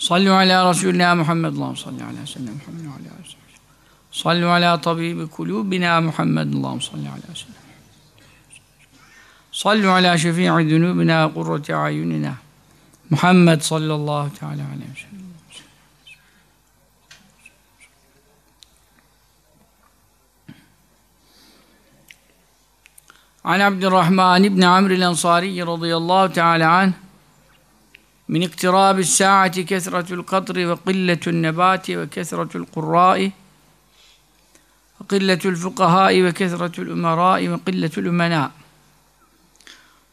صلوا على رسولنا محمد اللهم صل على سيدنا محمد وعلى آله وصحبه صلوا على طبيب قلوبنا محمد اللهم صل على سيدنا صلوا على شفيع ذنوبنا وقرة أعيننا. محمد صلى الله تعالى عليه وسلم. عن عبد الرحمن بن عمرو الأنصاري رضي الله تعالى عنه min iktirabi saati kesretül kadri ve qilletün nebati ve kesretül kurra'i ve qilletül fukahai ve kesretül ümerai ve qilletül ümena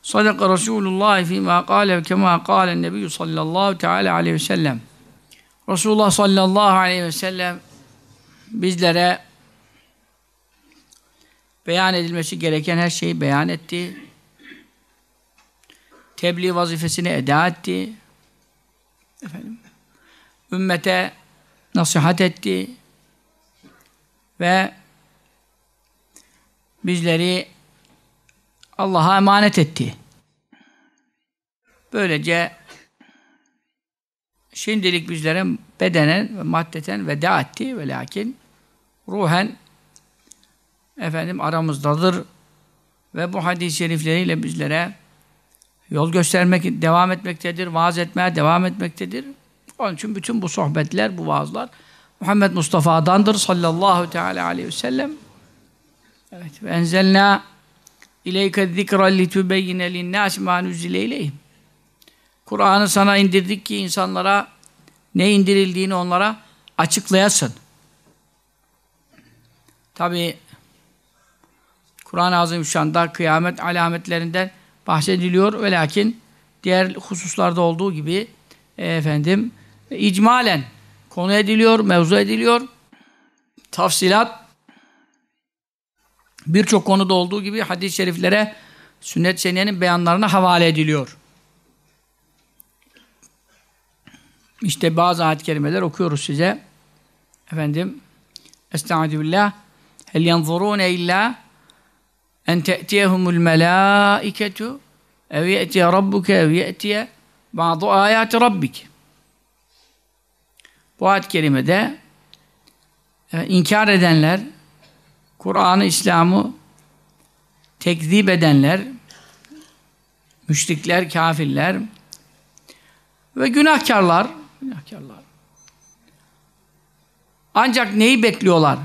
sadaka Resulullah fîmâ kâle ve kemâ kâle nebiyyü sallallahu teâlâ aleyhi ve sellem Resulullah sallallahu aleyhi ve sellem bizlere beyan edilmesi gereken her şeyi beyan etti. Tebliğ vazifesini eda etti. Efendim, ümmete nasihat etti. Ve bizleri Allah'a emanet etti. Böylece şimdilik bizlere bedenen ve maddeten veda etti ve lakin ruhen efendim aramızdadır ve bu hadis-i şerifleriyle bizlere yol göstermek devam etmektedir, vaaz etmeye devam etmektedir. Onun için bütün bu sohbetler, bu vaazlar Muhammed Mustafa'dandır sallallahu teala aleyhi ve sellem. Evet. Ve enzelna ileyke zikra litubeyyine linnâsi mâ nüzzile ileyhim. Kur'an'ı sana indirdik ki insanlara ne indirildiğini onlara açıklayasın. Tabi Kur'an-ı Azimüşşan'da kıyamet alametlerinden bahsediliyor ve lakin diğer hususlarda olduğu gibi e, efendim icmalen konu ediliyor, mevzu ediliyor. Tafsilat birçok konuda olduğu gibi hadis-i şeriflere sünnet seniyenin beyanlarına havale ediliyor. İşte bazı ayet kelimeler okuyoruz size. Efendim Estaizu billah Hel yanzurune illa en te'tiyehumul melâiketu ev ye'tiye rabbuke ev ye'tiye bazı ayati rabbik. Bu ayet kerimede evet, inkar edenler, Kur'an'ı, İslam'ı tekzip edenler, müşrikler, kafirler ve günahkarlar, günahkarlar. Ancak neyi bekliyorlar?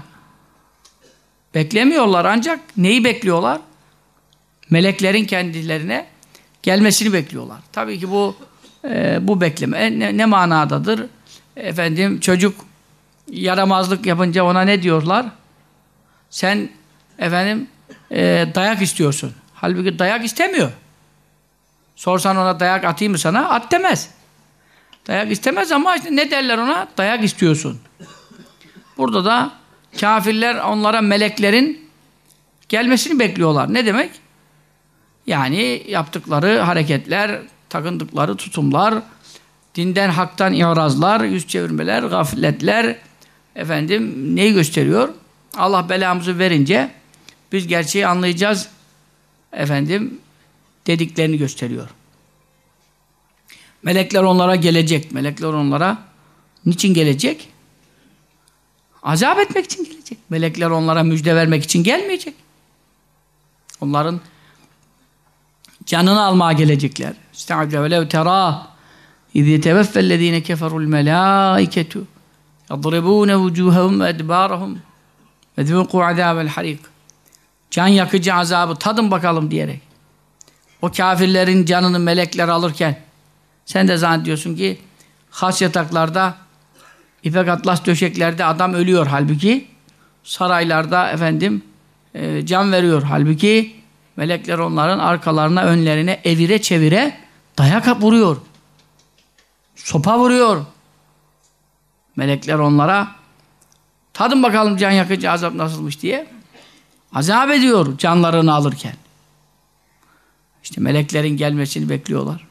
Beklemiyorlar ancak neyi bekliyorlar? Meleklerin kendilerine gelmesini bekliyorlar. Tabii ki bu e, bu bekleme ne, ne manadadır? Efendim çocuk yaramazlık yapınca ona ne diyorlar? Sen efendim e, dayak istiyorsun. Halbuki dayak istemiyor. Sorsan ona dayak atayım mı sana? At demez. Dayak istemez ama işte ne derler ona? Dayak istiyorsun. Burada da kafirler onlara meleklerin gelmesini bekliyorlar. Ne demek? Yani yaptıkları hareketler, takındıkları tutumlar, dinden haktan irazlar, yüz çevirmeler, gafletler efendim neyi gösteriyor? Allah belamızı verince biz gerçeği anlayacağız efendim dediklerini gösteriyor. Melekler onlara gelecek. Melekler onlara niçin gelecek? Azap etmek için gelecek. Melekler onlara müjde vermek için gelmeyecek. Onların canını almaya gelecekler. Estaizu ve lev terâ اِذْ يَتَوَفَّ الَّذ۪ينَ كَفَرُوا الْمَلَائِكَةُ يَضْرِبُونَ وُجُوهَهُمْ وَاَدْبَارَهُمْ وَذُوقُوا عَذَابَ الْحَرِيقِ Can yakıcı azabı tadın bakalım diyerek. O kafirlerin canını melekler alırken sen de zannediyorsun ki has yataklarda ipek atlas döşeklerde adam ölüyor. Halbuki saraylarda efendim e, can veriyor. Halbuki melekler onların arkalarına önlerine evire çevire dayak vuruyor. Sopa vuruyor. Melekler onlara tadın bakalım can yakıcı azap nasılmış? diye azap ediyor canlarını alırken. İşte meleklerin gelmesini bekliyorlar.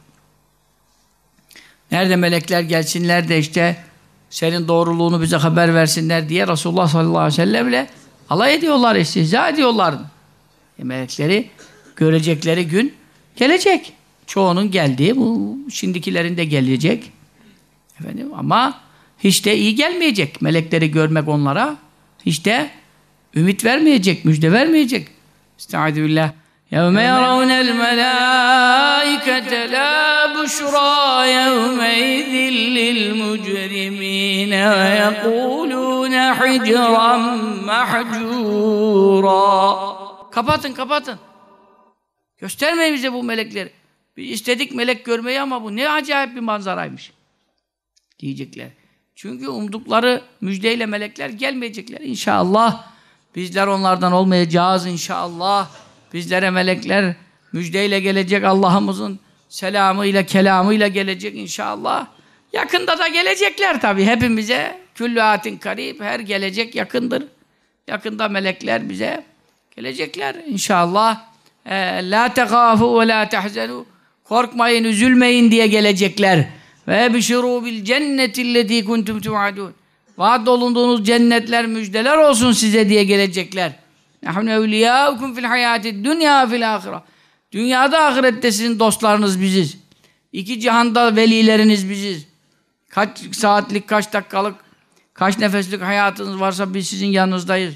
Nerede melekler gelsinler de işte senin doğruluğunu bize haber versinler diye Resulullah sallallahu aleyhi ve sellemle alay ediyorlar, istihza ediyorlar. E melekleri görecekleri gün gelecek. Çoğunun geldiği, bu şimdikilerin de gelecek. Efendim ama hiç de iyi gelmeyecek. Melekleri görmek onlara hiç de ümit vermeyecek, müjde vermeyecek. Estaizu billah. يَوْمَ يَرَوْنَ الْمَلَائِكَةَ لَا بُشْرَى يَوْمَئِذٍ لِلْمُجْرِمِينَ وَيَقُولُونَ حِجْرًا مَحْجُورًا Kapatın, kapatın. Göstermeyin bize bu melekleri. Biz istedik melek görmeyi ama bu ne acayip bir manzaraymış. Diyecekler. Çünkü umdukları müjdeyle melekler gelmeyecekler. İnşallah bizler onlardan olmayacağız inşallah. Bizlere melekler müjdeyle gelecek Allah'ımızın selamıyla, kelamıyla gelecek inşallah. Yakında da gelecekler tabi hepimize. Küllüatin karib, her gelecek yakındır. Yakında melekler bize gelecekler inşallah. La tekâfû ve la tehzenû Korkmayın, üzülmeyin diye gelecekler. Ve bişirû bil cennetillezî kuntum tu'adûn. Vaat olunduğunuz cennetler müjdeler olsun size diye gelecekler. Nahnu evliyâukum fil hayâtid dünya fil âhira. Dünyada ahirette sizin dostlarınız biziz. İki cihanda velileriniz biziz. Kaç saatlik, kaç dakikalık, kaç nefeslik hayatınız varsa biz sizin yanınızdayız.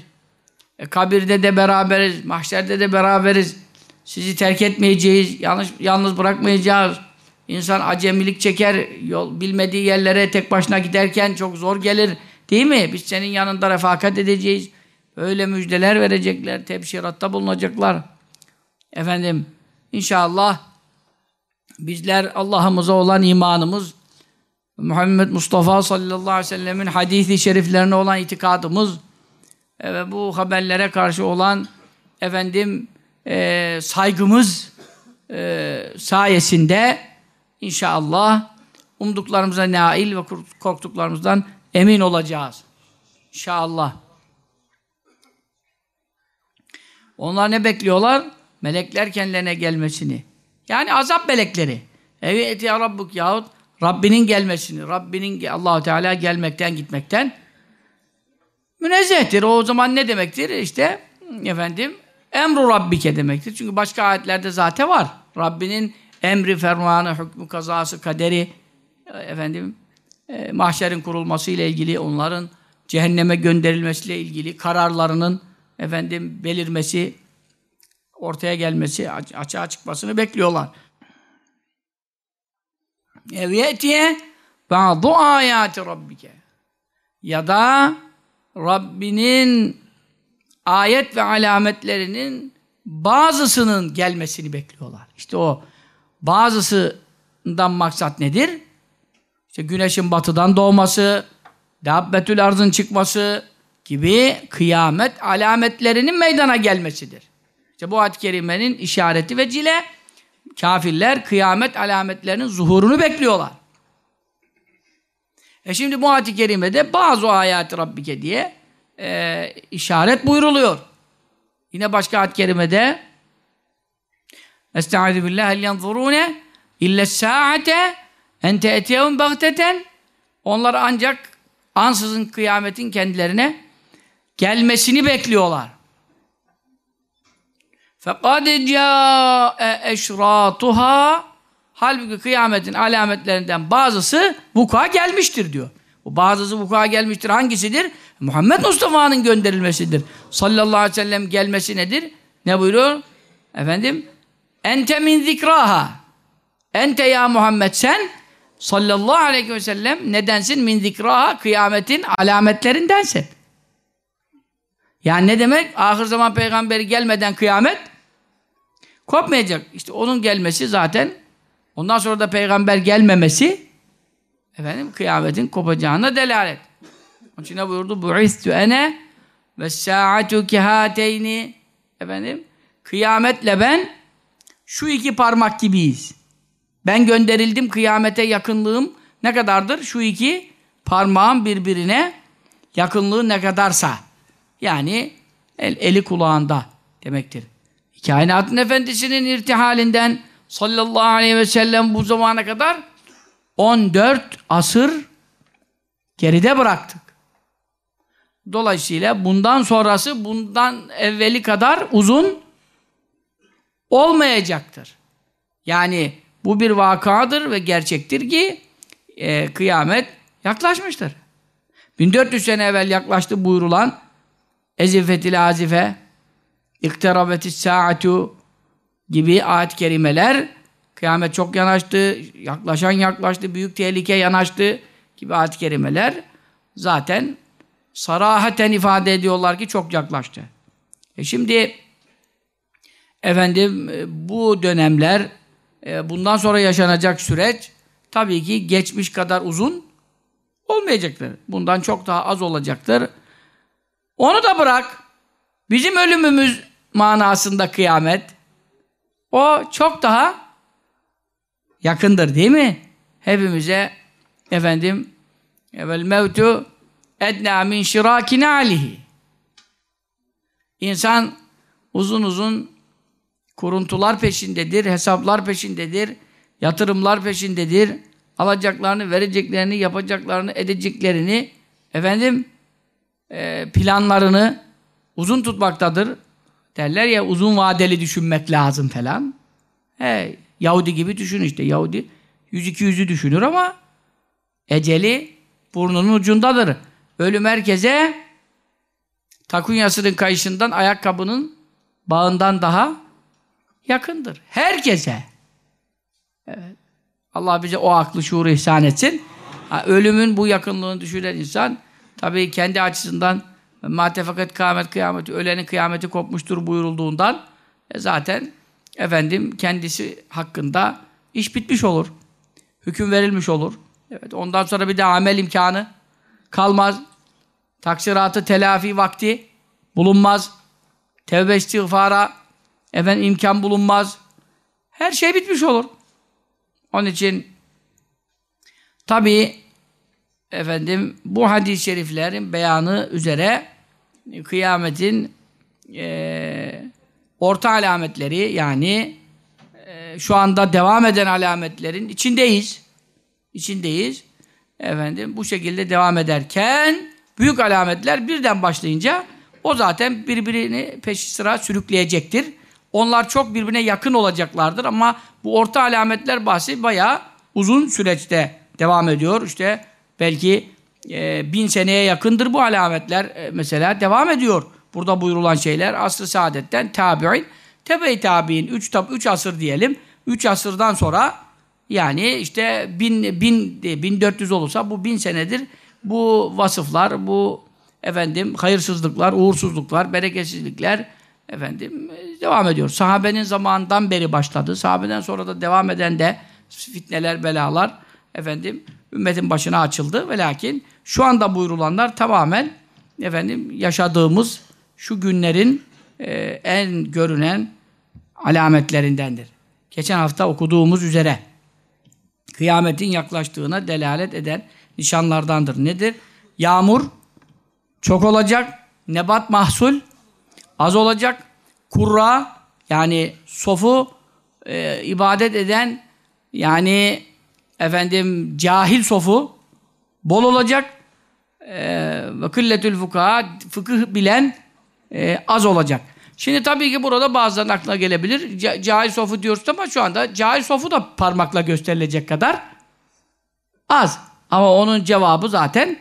E, kabirde de beraberiz, mahşerde de beraberiz. Sizi terk etmeyeceğiz, yanlış, yalnız bırakmayacağız. İnsan acemilik çeker, yol bilmediği yerlere tek başına giderken çok zor gelir. Değil mi? Biz senin yanında refakat edeceğiz. Öyle müjdeler verecekler, tebşiratta bulunacaklar. Efendim, inşallah bizler Allah'ımıza olan imanımız, Muhammed Mustafa sallallahu aleyhi ve sellemin hadisi şeriflerine olan itikadımız ve bu haberlere karşı olan efendim e, saygımız e, sayesinde inşallah umduklarımıza nail ve korktuklarımızdan emin olacağız. İnşallah. Onlar ne bekliyorlar? Melekler kendilerine gelmesini. Yani azap melekleri. Evet ya Rabbuk yahut Rabbinin gelmesini. Rabbinin Allahu Teala gelmekten gitmekten münezzehtir. O zaman ne demektir? İşte efendim emru Rabbike demektir. Çünkü başka ayetlerde zaten var. Rabbinin emri, fermanı, hükmü, kazası, kaderi efendim e, mahşerin kurulması ile ilgili onların cehenneme gönderilmesiyle ilgili kararlarının efendim belirmesi ortaya gelmesi, açığa çıkmasını bekliyorlar. Eviyetiye ba'du ayati rabbike ya da Rabbinin ayet ve alametlerinin bazısının gelmesini bekliyorlar. İşte o bazısından maksat nedir? İşte güneşin batıdan doğması, dabbetül arzın çıkması gibi kıyamet alametlerinin meydana gelmesidir. İşte bu ayet-i kerimenin işareti ve cile kafirler kıyamet alametlerinin zuhurunu bekliyorlar. E şimdi bu ayet-i kerimede bazı ayet Rabbike diye e, işaret buyruluyor. Yine başka ayet-i kerimede Estaizu billah hel yanzurune illa saate en te'tiyevun bagteten onlar ancak ansızın kıyametin kendilerine gelmesini bekliyorlar. فَقَدْ جَاءَ اَشْرَاتُهَا Halbuki kıyametin alametlerinden bazısı vuku'a gelmiştir diyor. Bu bazısı vuku'a gelmiştir. Hangisidir? Muhammed Mustafa'nın gönderilmesidir. Sallallahu aleyhi ve sellem gelmesi nedir? Ne buyuruyor? Efendim? Ente min zikraha. Ente ya Muhammed sen sallallahu aleyhi ve sellem nedensin min zikraha? Kıyametin alametlerindensin. Yani ne demek? Ahir zaman peygamberi gelmeden kıyamet kopmayacak. İşte onun gelmesi zaten ondan sonra da peygamber gelmemesi efendim kıyametin kopacağına delalet. Onun için ne buyurdu? Bu'istü ene ve sa'atu kihateyni efendim kıyametle ben şu iki parmak gibiyiz. Ben gönderildim kıyamete yakınlığım ne kadardır? Şu iki parmağın birbirine yakınlığı ne kadarsa yani el, eli kulağında demektir. Kainatın efendisinin irtihalinden sallallahu aleyhi ve sellem bu zamana kadar 14 asır geride bıraktık. Dolayısıyla bundan sonrası bundan evveli kadar uzun olmayacaktır. Yani bu bir vakadır ve gerçektir ki e, kıyamet yaklaşmıştır. 1400 sene evvel yaklaştı buyurulan ezifetil azife iktirabetis saatu gibi ayet-i kerimeler kıyamet çok yanaştı, yaklaşan yaklaştı, büyük tehlike yanaştı gibi ayet-i kerimeler zaten sarahaten ifade ediyorlar ki çok yaklaştı. E şimdi efendim e, bu dönemler e, bundan sonra yaşanacak süreç tabii ki geçmiş kadar uzun olmayacaktır. Bundan çok daha az olacaktır. Onu da bırak. Bizim ölümümüz manasında kıyamet. O çok daha yakındır değil mi? Hepimize efendim vel mevtu edna min şirakine alihi. İnsan uzun uzun kuruntular peşindedir, hesaplar peşindedir, yatırımlar peşindedir. Alacaklarını, vereceklerini, yapacaklarını, edeceklerini efendim e, planlarını uzun tutmaktadır. Derler ya uzun vadeli düşünmek lazım falan. He, Yahudi gibi düşün işte. Yahudi 100-200'ü düşünür ama eceli burnunun ucundadır. Ölüm herkese takunyasının kayışından ayakkabının bağından daha yakındır. Herkese. Evet. Allah bize o aklı şuuru ihsan etsin. Ölümün bu yakınlığını düşünen insan tabii kendi açısından matefakat kıyamet kıyameti ölenin kıyameti kopmuştur buyurulduğundan e, zaten efendim kendisi hakkında iş bitmiş olur. Hüküm verilmiş olur. Evet ondan sonra bir de amel imkanı kalmaz. Taksiratı telafi vakti bulunmaz. Tevbe istiğfara efendim imkan bulunmaz. Her şey bitmiş olur. Onun için tabi efendim bu hadis-i şeriflerin beyanı üzere kıyametin e, orta alametleri yani e, şu anda devam eden alametlerin içindeyiz. İçindeyiz. Efendim bu şekilde devam ederken büyük alametler birden başlayınca o zaten birbirini peş sıra sürükleyecektir. Onlar çok birbirine yakın olacaklardır ama bu orta alametler bahsi bayağı uzun süreçte devam ediyor. İşte belki e, bin seneye yakındır bu alametler e, mesela devam ediyor. Burada buyurulan şeyler asr-ı saadetten tabi'in, tebe-i tabi'in 3 üç asır diyelim. 3 asırdan sonra yani işte bin, bin, 1400 olursa bu bin senedir bu vasıflar, bu efendim hayırsızlıklar, uğursuzluklar, bereketsizlikler efendim devam ediyor. Sahabenin zamanından beri başladı. Sahabeden sonra da devam eden de fitneler, belalar efendim ümmetin başına açıldı ve lakin şu anda buyurulanlar tamamen efendim yaşadığımız şu günlerin e, en görünen alametlerindendir. Geçen hafta okuduğumuz üzere kıyametin yaklaştığına delalet eden nişanlardandır. Nedir? Yağmur çok olacak, nebat mahsul az olacak, kurra yani sofu e, ibadet eden yani efendim cahil sofu bol olacak e, ve kılletül fukaha fıkıh bilen e, az olacak. Şimdi tabii ki burada bazılarının aklına gelebilir. C cahil sofu diyoruz ama şu anda cahil sofu da parmakla gösterilecek kadar az. Ama onun cevabı zaten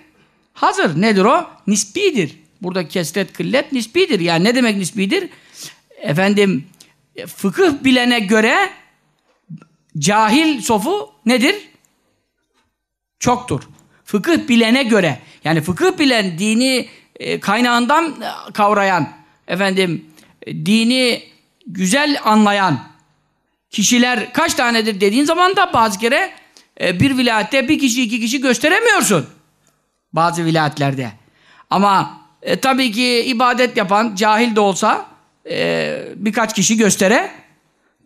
hazır. Nedir o? Nisbidir. Burada kesret kıllet nisbidir. Yani ne demek nisbidir? Efendim fıkıh bilene göre cahil sofu nedir? Çoktur. Fıkıh bilene göre yani fıkıh bilen dini e, kaynağından kavrayan efendim e, dini güzel anlayan kişiler kaç tanedir dediğin zaman da bazı kere e, bir vilayette bir kişi iki kişi gösteremiyorsun. Bazı vilayetlerde. Ama e, tabii ki ibadet yapan cahil de olsa e, birkaç kişi göstere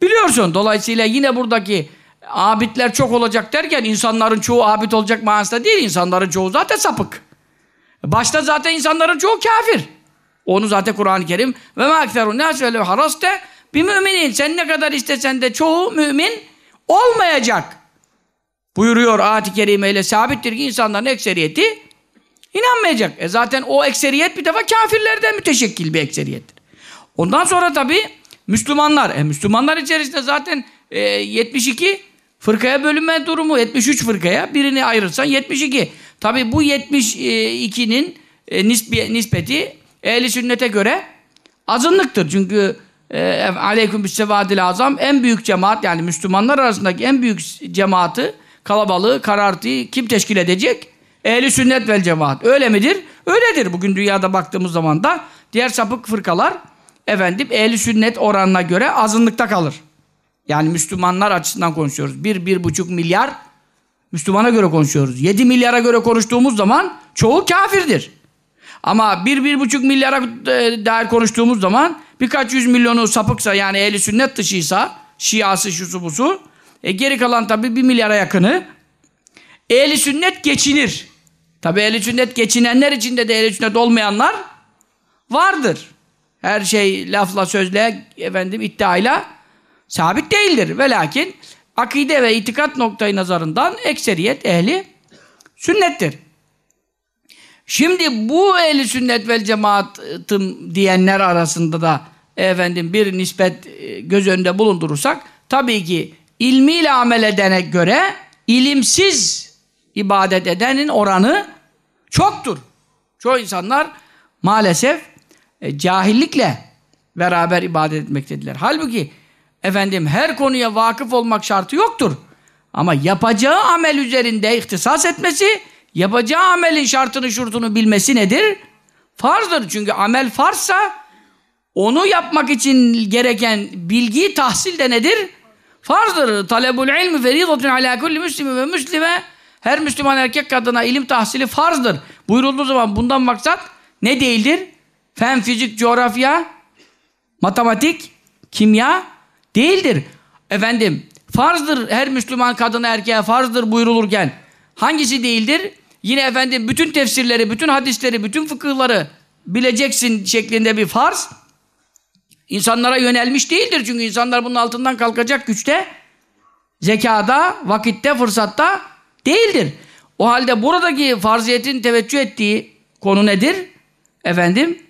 biliyorsun. Dolayısıyla yine buradaki abidler çok olacak derken insanların çoğu abid olacak manasında değil. İnsanların çoğu zaten sapık. Başta zaten insanların çoğu kafir. Onu zaten Kur'an-ı Kerim ve nas ve haraste bir müminin sen ne kadar istesen de çoğu mümin olmayacak. Buyuruyor ayet-i kerimeyle sabittir ki insanların ekseriyeti inanmayacak. E zaten o ekseriyet bir defa kafirlerden müteşekkil bir ekseriyettir. Ondan sonra tabi Müslümanlar. E Müslümanlar içerisinde zaten e, 72 fırkaya bölünme durumu 73 fırkaya birini ayırırsan 72. Tabi bu 72'nin e, nispeti ehli sünnete göre azınlıktır. Çünkü e, aleyküm bissevadil azam en büyük cemaat yani Müslümanlar arasındaki en büyük cemaati kalabalığı, karartıyı kim teşkil edecek? Ehli sünnet vel cemaat. Öyle midir? Öyledir. Bugün dünyada baktığımız zaman da diğer sapık fırkalar efendim ehli sünnet oranına göre azınlıkta kalır. Yani Müslümanlar açısından konuşuyoruz. Bir, bir buçuk milyar Müslümana göre konuşuyoruz. Yedi milyara göre konuştuğumuz zaman çoğu kafirdir. Ama bir, bir buçuk milyara e, dair konuştuğumuz zaman birkaç yüz milyonu sapıksa yani ehli sünnet dışıysa şiası şusu busu e geri kalan tabi bir milyara yakını ehli sünnet geçinir. Tabi ehli sünnet geçinenler içinde de ehli sünnet olmayanlar vardır. Her şey lafla sözle efendim iddiayla sabit değildir. Ve lakin akide ve itikat noktayı nazarından ekseriyet ehli sünnettir. Şimdi bu ehli sünnet vel cemaatım diyenler arasında da efendim bir nispet e, göz önünde bulundurursak tabii ki ilmiyle amel edene göre ilimsiz ibadet edenin oranı çoktur. Çoğu insanlar maalesef e, cahillikle beraber ibadet etmektedirler. Halbuki efendim her konuya vakıf olmak şartı yoktur. Ama yapacağı amel üzerinde ihtisas etmesi, yapacağı amelin şartını şurtunu bilmesi nedir? Farzdır. Çünkü amel farsa onu yapmak için gereken bilgiyi tahsil de nedir? Farzdır. Talebul ilmi feridatun ala kulli müslimi ve müslime her Müslüman erkek kadına ilim tahsili farzdır. Buyurulduğu zaman bundan maksat ne değildir? Fen, fizik, coğrafya, matematik, kimya değildir. Efendim, farzdır her Müslüman kadına erkeğe farzdır buyurulurken hangisi değildir? Yine efendim bütün tefsirleri, bütün hadisleri, bütün fıkıhları bileceksin şeklinde bir farz insanlara yönelmiş değildir. Çünkü insanlar bunun altından kalkacak güçte, zekada, vakitte, fırsatta değildir. O halde buradaki farziyetin teveccüh ettiği konu nedir? Efendim,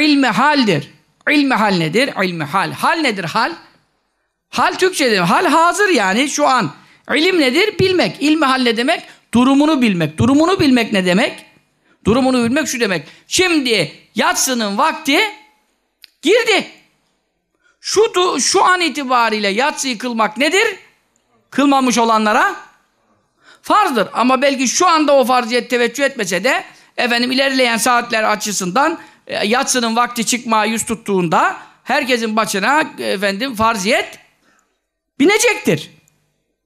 ilmi haldir. İlmi hal nedir? İlmi hal. Hal nedir hal? Hal Türkçe'de hal hazır yani şu an. İlim nedir? Bilmek. İlmi hal ne demek? Durumunu bilmek. Durumunu bilmek ne demek? Durumunu bilmek şu demek. Şimdi yatsının vakti girdi. Şu, şu an itibariyle yatsıyı kılmak nedir? Kılmamış olanlara farzdır. Ama belki şu anda o farziyet teveccüh etmese de efendim ilerleyen saatler açısından e, yatsının vakti çıkmaya yüz tuttuğunda herkesin başına efendim farziyet binecektir.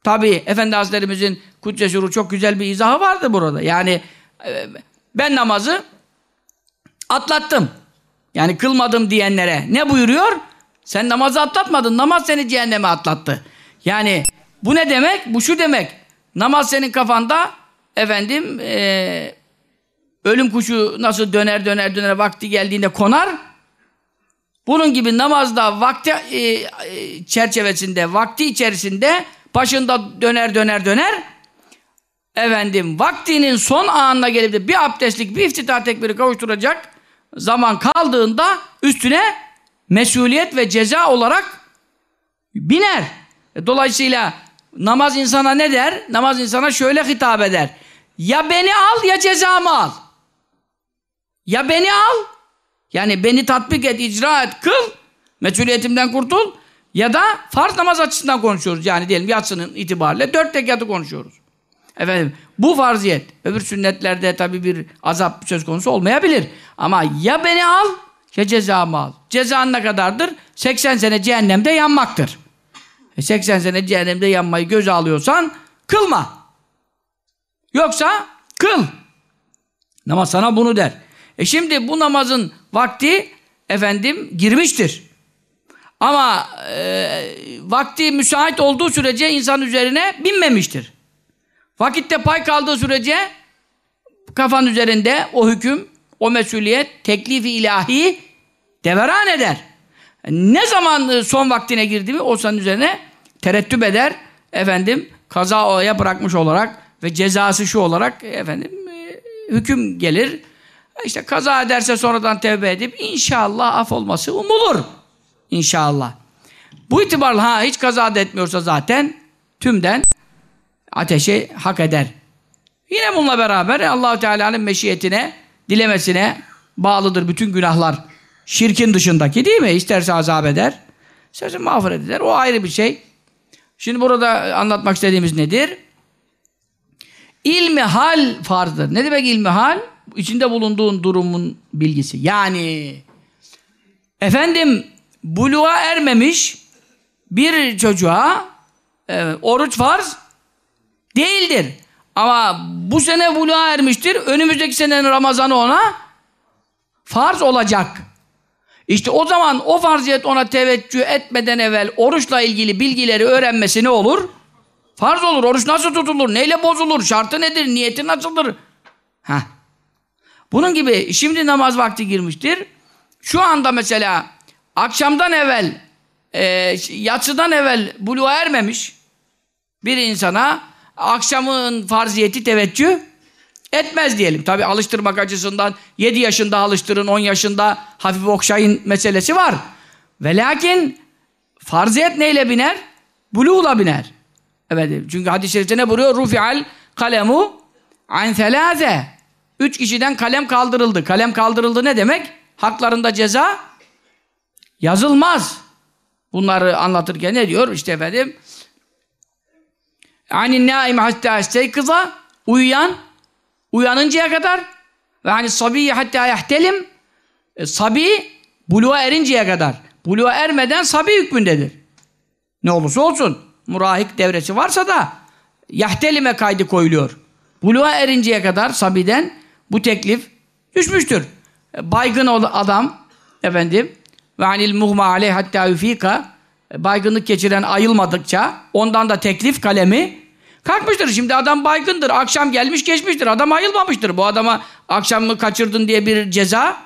Tabi Efendi Hazretlerimizin Kudüs'e çok güzel bir izahı vardı burada. Yani e, ben namazı atlattım. Yani kılmadım diyenlere ne buyuruyor? Sen namazı atlatmadın. Namaz seni cehenneme atlattı. Yani bu ne demek? Bu şu demek. Namaz senin kafanda efendim e, ölüm kuşu nasıl döner döner döner vakti geldiğinde konar. Bunun gibi namazda vakti e, e, çerçevesinde, vakti içerisinde başında döner döner döner. Efendim vaktinin son anına gelip de bir abdestlik bir iftitah tekbiri kavuşturacak zaman kaldığında üstüne mesuliyet ve ceza olarak biner. E, dolayısıyla namaz insana ne der? Namaz insana şöyle hitap eder. Ya beni al ya cezamı al. Ya beni al, yani beni tatbik et, icra et, kıl, mesuliyetimden kurtul. Ya da farz namaz açısından konuşuyoruz. Yani diyelim yatsının itibariyle dört tekatı konuşuyoruz. Efendim bu farziyet. Öbür sünnetlerde tabi bir azap söz konusu olmayabilir. Ama ya beni al ya cezamı al. Cezan ne kadardır? 80 sene cehennemde yanmaktır. E 80 sene cehennemde yanmayı göze alıyorsan kılma. Yoksa kıl. Ama sana bunu der. E şimdi bu namazın vakti efendim girmiştir. Ama e, vakti müsait olduğu sürece insan üzerine binmemiştir. Vakitte pay kaldığı sürece kafan üzerinde o hüküm, o mesuliyet, teklifi ilahi deveran eder. Ne zaman e, son vaktine girdi mi o senin üzerine terettüp eder. Efendim kaza olaya bırakmış olarak ve cezası şu olarak efendim e, hüküm gelir. İşte kaza ederse sonradan tevbe edip inşallah af olması umulur. İnşallah. Bu itibarla ha hiç kaza da etmiyorsa zaten tümden ateşi hak eder. Yine bununla beraber Allahu Teala'nın meşiyetine, dilemesine bağlıdır bütün günahlar. Şirkin dışındaki değil mi? İsterse azap eder, isterse mağfiret eder. O ayrı bir şey. Şimdi burada anlatmak istediğimiz nedir? İlmi hal farzdır. Ne demek ilmi hal? İçinde bulunduğun durumun bilgisi. Yani efendim buluğa ermemiş bir çocuğa e, oruç farz değildir. Ama bu sene buluğa ermiştir. Önümüzdeki senenin Ramazanı ona farz olacak. İşte o zaman o farziyet ona teveccüh etmeden evvel oruçla ilgili bilgileri öğrenmesi ne olur? Farz olur. Oruç nasıl tutulur? Neyle bozulur? Şartı nedir? Niyeti nasıldır? Heh. Bunun gibi şimdi namaz vakti girmiştir. Şu anda mesela akşamdan evvel e, yatsıdan evvel buluğa ermemiş bir insana akşamın farziyeti teveccüh etmez diyelim. Tabi alıştırmak açısından 7 yaşında alıştırın, 10 yaşında hafif okşayın meselesi var. Ve lakin farziyet neyle biner? Buluğla biner. Evet, çünkü hadis-i şerifte ne buyuruyor? Rufi'al kalemu an selâze. Üç kişiden kalem kaldırıldı. Kalem kaldırıldı ne demek? Haklarında ceza yazılmaz. Bunları anlatırken ne diyor? İşte efendim Anin naim hatta isteykiza uyuyan uyanıncaya kadar ve hani sabiyi hatta yahtelim e, sabi buluğa erinceye kadar. Buluğa ermeden sabi hükmündedir. Ne olursa olsun. Murahik devresi varsa da yahtelime kaydı koyuluyor. Buluğa erinceye kadar sabiden bu teklif düşmüştür. E, baygın adam efendim ve anil muhma aleyh hatta yufika e, baygınlık geçiren ayılmadıkça ondan da teklif kalemi kalkmıştır. Şimdi adam baygındır. Akşam gelmiş geçmiştir. Adam ayılmamıştır. Bu adama akşam mı kaçırdın diye bir ceza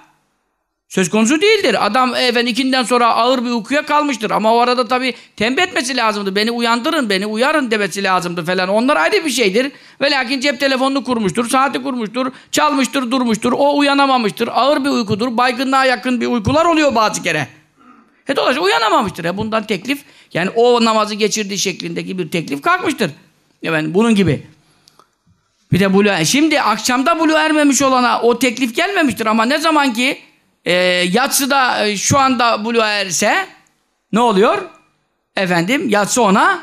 söz konusu değildir. Adam efendim ikinden sonra ağır bir uykuya kalmıştır. Ama o arada tabii tembih etmesi lazımdı. Beni uyandırın, beni uyarın demesi lazımdı falan. Onlar ayrı bir şeydir. Ve lakin cep telefonunu kurmuştur, saati kurmuştur, çalmıştır, durmuştur. O uyanamamıştır. Ağır bir uykudur. Baygınlığa yakın bir uykular oluyor bazı kere. E dolayısıyla uyanamamıştır. E bundan teklif, yani o namazı geçirdiği şeklindeki bir teklif kalkmıştır. Yani bunun gibi. Bir de bulu şimdi akşamda bulu ermemiş olana o teklif gelmemiştir ama ne zaman ki e, yatsıda e, şu anda bulu erse ne oluyor? Efendim yatsı ona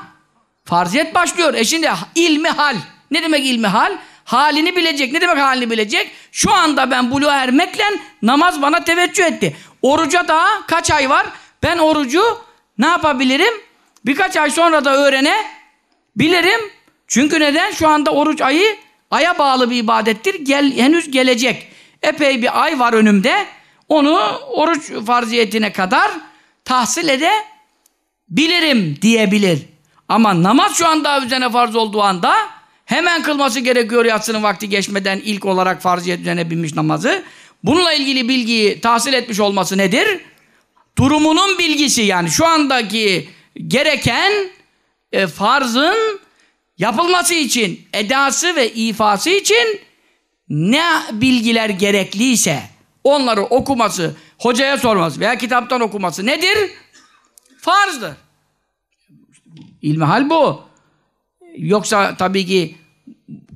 farziyet başlıyor. E şimdi ilmi hal. Ne demek ilmi hal? Halini bilecek. Ne demek halini bilecek? Şu anda ben bulu ermekle namaz bana teveccüh etti. Oruca daha kaç ay var? Ben orucu ne yapabilirim? Birkaç ay sonra da öğrenebilirim. Çünkü neden? Şu anda oruç ayı aya bağlı bir ibadettir. Gel, henüz gelecek. Epey bir ay var önümde. Onu oruç farziyetine kadar tahsil edebilirim diyebilir. Ama namaz şu anda üzerine farz olduğu anda hemen kılması gerekiyor yatsının vakti geçmeden ilk olarak farziyet üzerine binmiş namazı. Bununla ilgili bilgiyi tahsil etmiş olması nedir? Durumunun bilgisi yani şu andaki gereken e, farzın yapılması için, edası ve ifası için ne bilgiler gerekliyse onları okuması, hocaya sorması veya kitaptan okuması nedir? Farzdır. İlmihal bu. Yoksa tabii ki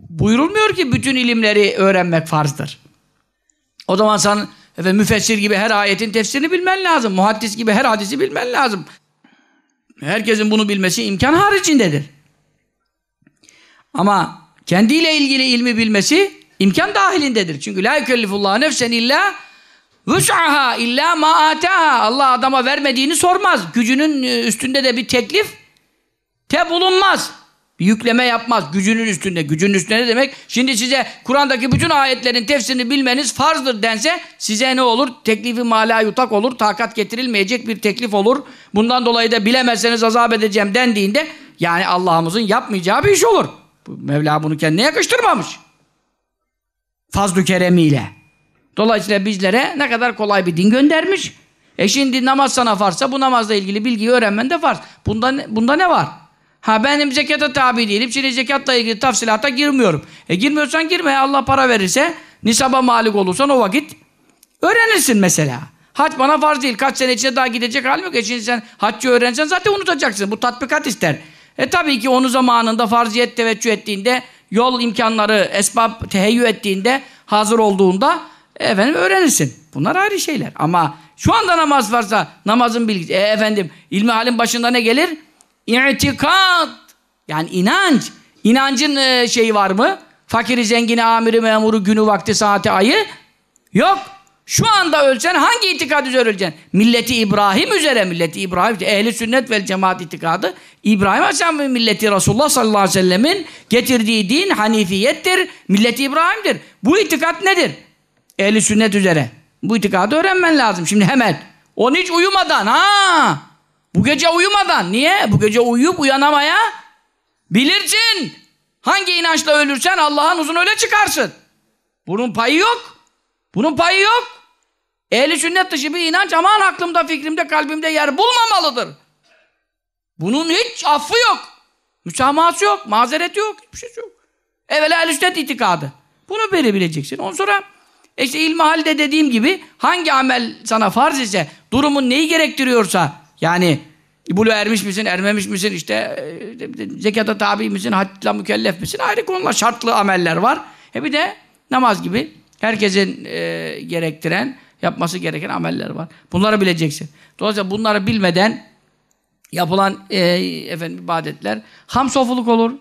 buyurulmuyor ki bütün ilimleri öğrenmek farzdır. O zaman sen ve müfessir gibi her ayetin tefsirini bilmen lazım. Muhaddis gibi her hadisi bilmen lazım. Herkesin bunu bilmesi imkan haricindedir. Ama kendiyle ilgili ilmi bilmesi imkan dahilindedir. Çünkü la yükellifullahu nefsen illa vus'aha illa ma ataha. Allah adama vermediğini sormaz. Gücünün e, üstünde de bir teklif te bulunmaz. Bir yükleme yapmaz. Gücünün üstünde. Gücünün üstünde ne demek? Şimdi size Kur'an'daki bütün ayetlerin tefsirini bilmeniz farzdır dense size ne olur? Teklifi mala yutak olur. Takat getirilmeyecek bir teklif olur. Bundan dolayı da bilemezseniz azap edeceğim dendiğinde yani Allah'ımızın yapmayacağı bir iş olur. Mevla bunu kendine yakıştırmamış. Fazl-ı keremiyle. Dolayısıyla bizlere ne kadar kolay bir din göndermiş. E şimdi namaz sana farsa bu namazla ilgili bilgiyi öğrenmen de farz. Bunda, bunda ne var? Ha benim zekata tabi değilim. Şimdi zekatla ilgili tafsilata girmiyorum. E girmiyorsan girme. Allah para verirse nisaba malik olursan o vakit öğrenirsin mesela. Hac bana farz değil. Kaç sene içinde daha gidecek halim yok. E şimdi sen haccı öğrensen zaten unutacaksın. Bu tatbikat ister. E tabii ki onu zamanında farziyet teveccüh ettiğinde, yol imkanları, esbab teheyyü ettiğinde, hazır olduğunda efendim öğrenirsin. Bunlar ayrı şeyler. Ama şu anda namaz varsa namazın bilgisi. E efendim ilmi halin başında ne gelir? İtikad. Yani inanç. İnancın e, şeyi var mı? Fakiri, zengini, amiri, memuru, günü, vakti, saati, ayı yok. Şu anda ölsen hangi itikad üzere öleceksin? Milleti İbrahim üzere, milleti İbrahim, ehli sünnet vel cemaat itikadı. İbrahim Aleyhisselam ve milleti Resulullah sallallahu aleyhi ve sellemin getirdiği din hanifiyettir, milleti İbrahim'dir. Bu itikat nedir? Ehli sünnet üzere. Bu itikadı öğrenmen lazım şimdi hemen. Onun hiç uyumadan ha. Bu gece uyumadan. Niye? Bu gece uyuyup uyanamaya bilirsin. Hangi inançla ölürsen Allah'ın uzun öyle çıkarsın. Bunun payı yok. Bunun payı yok. Ehli sünnet dışı bir inanç aman aklımda, fikrimde, kalbimde yer bulmamalıdır. Bunun hiç affı yok. Müsamahası yok, mazereti yok, hiçbir şey yok. Evvela ehl sünnet itikadı. Bunu böyle bileceksin. Ondan sonra işte ilmi halde dediğim gibi hangi amel sana farz ise, durumun neyi gerektiriyorsa yani bulu ermiş misin, ermemiş misin, işte e, zekata tabi misin, haccla mükellef misin ayrı konular, şartlı ameller var. E bir de namaz gibi herkesin e, gerektiren, yapması gereken ameller var. Bunları bileceksin. Dolayısıyla bunları bilmeden yapılan e, efendim ibadetler ham sofuluk olur,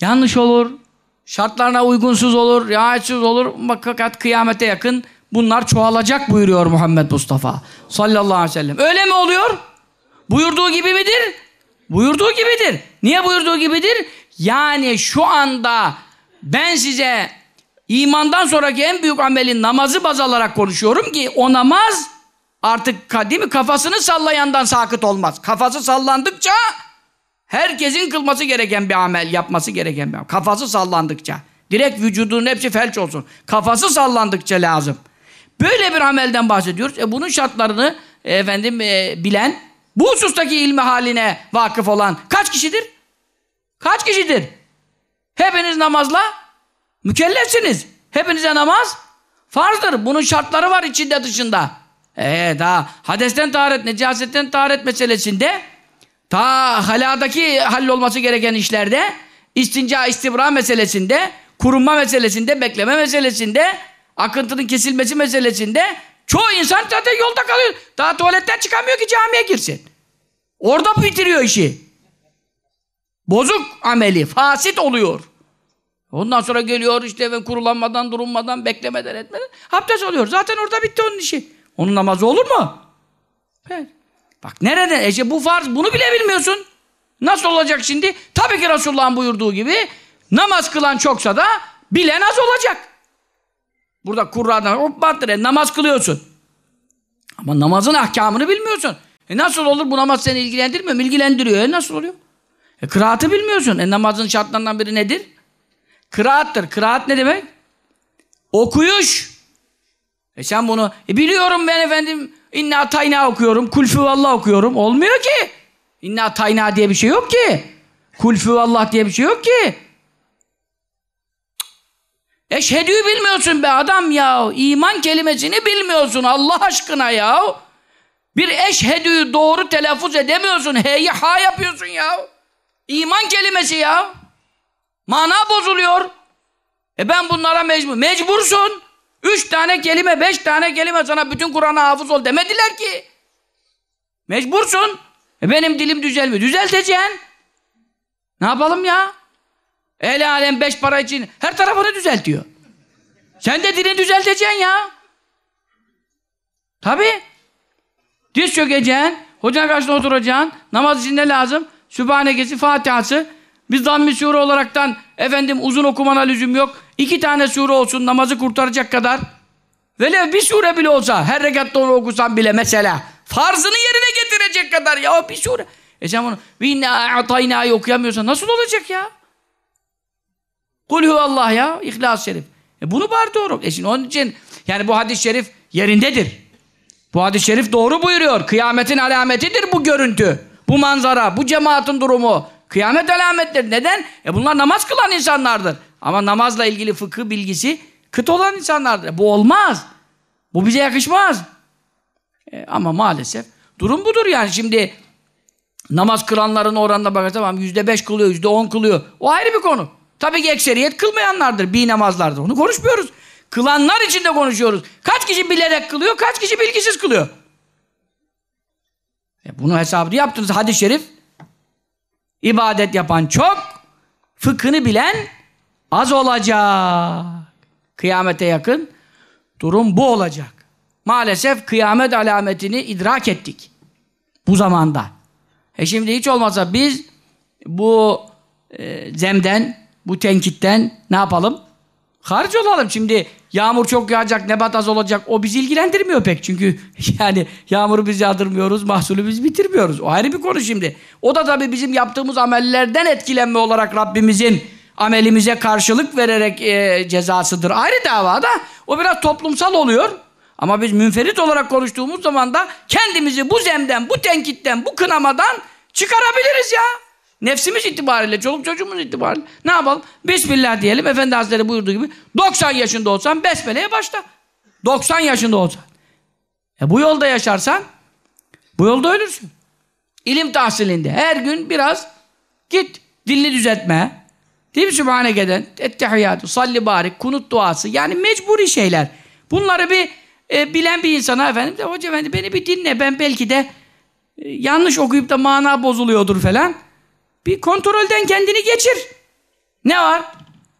yanlış olur, şartlarına uygunsuz olur, riayetsiz olur. Fakat kıyamete yakın bunlar çoğalacak buyuruyor Muhammed Mustafa sallallahu aleyhi ve sellem. Öyle mi oluyor? Buyurduğu gibi midir? Buyurduğu gibidir. Niye buyurduğu gibidir? Yani şu anda ben size imandan sonraki en büyük amelin namazı baz alarak konuşuyorum ki o namaz artık değil mi kafasını sallayandan sakıt olmaz. Kafası sallandıkça herkesin kılması gereken bir amel, yapması gereken bir amel. Kafası sallandıkça. Direkt vücudunun hepsi felç olsun. Kafası sallandıkça lazım. Böyle bir amelden bahsediyoruz. E bunun şartlarını e, efendim e, bilen, bu husustaki ilmi haline vakıf olan kaç kişidir? Kaç kişidir? Hepiniz namazla mükellefsiniz. Hepinize namaz farzdır. Bunun şartları var içinde dışında. Ee daha hadesten taharet, necasetten taharet meselesinde ta haladaki hallolması gereken işlerde istinca istibra meselesinde kurunma meselesinde, bekleme meselesinde akıntının kesilmesi meselesinde çoğu insan zaten yolda kalıyor. Daha tuvaletten çıkamıyor ki camiye girsin. Orada bitiriyor işi. Bozuk ameli, fasit oluyor. Ondan sonra geliyor işte ve kurulanmadan, durulmadan, beklemeden, etmeden abdest alıyor. Zaten orada bitti onun işi. Onun namazı olur mu? Evet. Bak nereden? E işte bu farz bunu bile bilmiyorsun. Nasıl olacak şimdi? Tabii ki Resulullah'ın buyurduğu gibi namaz kılan çoksa da bilen az olacak. Burada kurradan hoppattır. E, namaz kılıyorsun. Ama namazın ahkamını bilmiyorsun. E nasıl olur bu namaz seni ilgilendirmiyor mu? İlgilendiriyor. E nasıl oluyor? E kıraatı bilmiyorsun. E namazın şartlarından biri nedir? Kıraattır. Kıraat ne demek? Okuyuş. E sen bunu e biliyorum ben efendim inna tayna okuyorum. Kulfü Allah okuyorum. Olmuyor ki. İnna tayna diye bir şey yok ki. Kulfü Allah diye bir şey yok ki. Eşhedü'yü bilmiyorsun be adam ya. İman kelimesini bilmiyorsun Allah aşkına ya. Bir eşhedü'yü doğru telaffuz edemiyorsun. H'yi ha yapıyorsun ya. İman kelimesi ya. Mana bozuluyor. E ben bunlara mecbur. Mecbursun. Üç tane kelime, beş tane kelime sana bütün Kur'an'a hafız ol demediler ki. Mecbursun. E benim dilim düzelmiyor. Düzelteceksin. Ne yapalım ya? El alem beş para için her tarafını düzeltiyor. Sen de dilini düzelteceksin ya. Tabi. Diz çökeceksin. Hocanın karşısında oturacaksın. Namaz için ne lazım? Sübhanekesi, Fatihası. Biz zamm-ı sure olaraktan efendim uzun okumana lüzum yok. İki tane sure olsun namazı kurtaracak kadar. Velev bir sure bile olsa her rekatta onu okusan bile mesela farzını yerine getirecek kadar ya bir sure. E sen bunu ve inna a'tayna'yı okuyamıyorsan nasıl olacak ya? Kul Allah ya İhlas Şerif. E bunu bari doğru. E şimdi onun için yani bu hadis-i şerif yerindedir. Bu hadis-i şerif doğru buyuruyor. Kıyametin alametidir bu görüntü. Bu manzara, bu cemaatin durumu. Kıyamet alametleri. Neden? E bunlar namaz kılan insanlardır. Ama namazla ilgili fıkıh bilgisi kıt olan insanlardır. E bu olmaz. Bu bize yakışmaz. E ama maalesef durum budur yani. Şimdi namaz kılanların oranına bakarsan yüzde beş kılıyor, yüzde on kılıyor. O ayrı bir konu. Tabii ki ekseriyet kılmayanlardır, bir namazlardır. Onu konuşmuyoruz. Kılanlar için de konuşuyoruz. Kaç kişi bilerek kılıyor, kaç kişi bilgisiz kılıyor. E bunu hesabını yaptınız. Hadis-i şerif ibadet yapan çok, fıkhını bilen az olacak. Kıyamete yakın durum bu olacak. Maalesef kıyamet alametini idrak ettik. Bu zamanda. E şimdi hiç olmazsa biz bu e, zemden, bu tenkitten ne yapalım? Hariç olalım. Şimdi yağmur çok yağacak, nebat az olacak. O bizi ilgilendirmiyor pek. Çünkü yani yağmuru biz yağdırmıyoruz, mahsulü biz bitirmiyoruz. O ayrı bir konu şimdi. O da tabii bizim yaptığımız amellerden etkilenme olarak Rabbimizin amelimize karşılık vererek e, cezasıdır. Ayrı davada o biraz toplumsal oluyor. Ama biz münferit olarak konuştuğumuz zaman da kendimizi bu zemden, bu tenkitten, bu kınamadan çıkarabiliriz ya. Nefsimiz itibariyle, çoluk çocuğumuz itibariyle ne yapalım? Bismillah diyelim. Efendi Hazretleri buyurduğu gibi 90 yaşında olsan besmeleye başla. 90 yaşında olsan. E bu yolda yaşarsan bu yolda ölürsün. İlim tahsilinde her gün biraz git dilini düzeltme. Değil mi Sübhaneke'den? Ettehiyyatü, salli barik, kunut duası. Yani mecburi şeyler. Bunları bir e, bilen bir insana efendim de hoca efendi beni bir dinle ben belki de e, yanlış okuyup da mana bozuluyordur falan. Bir kontrolden kendini geçir. Ne var?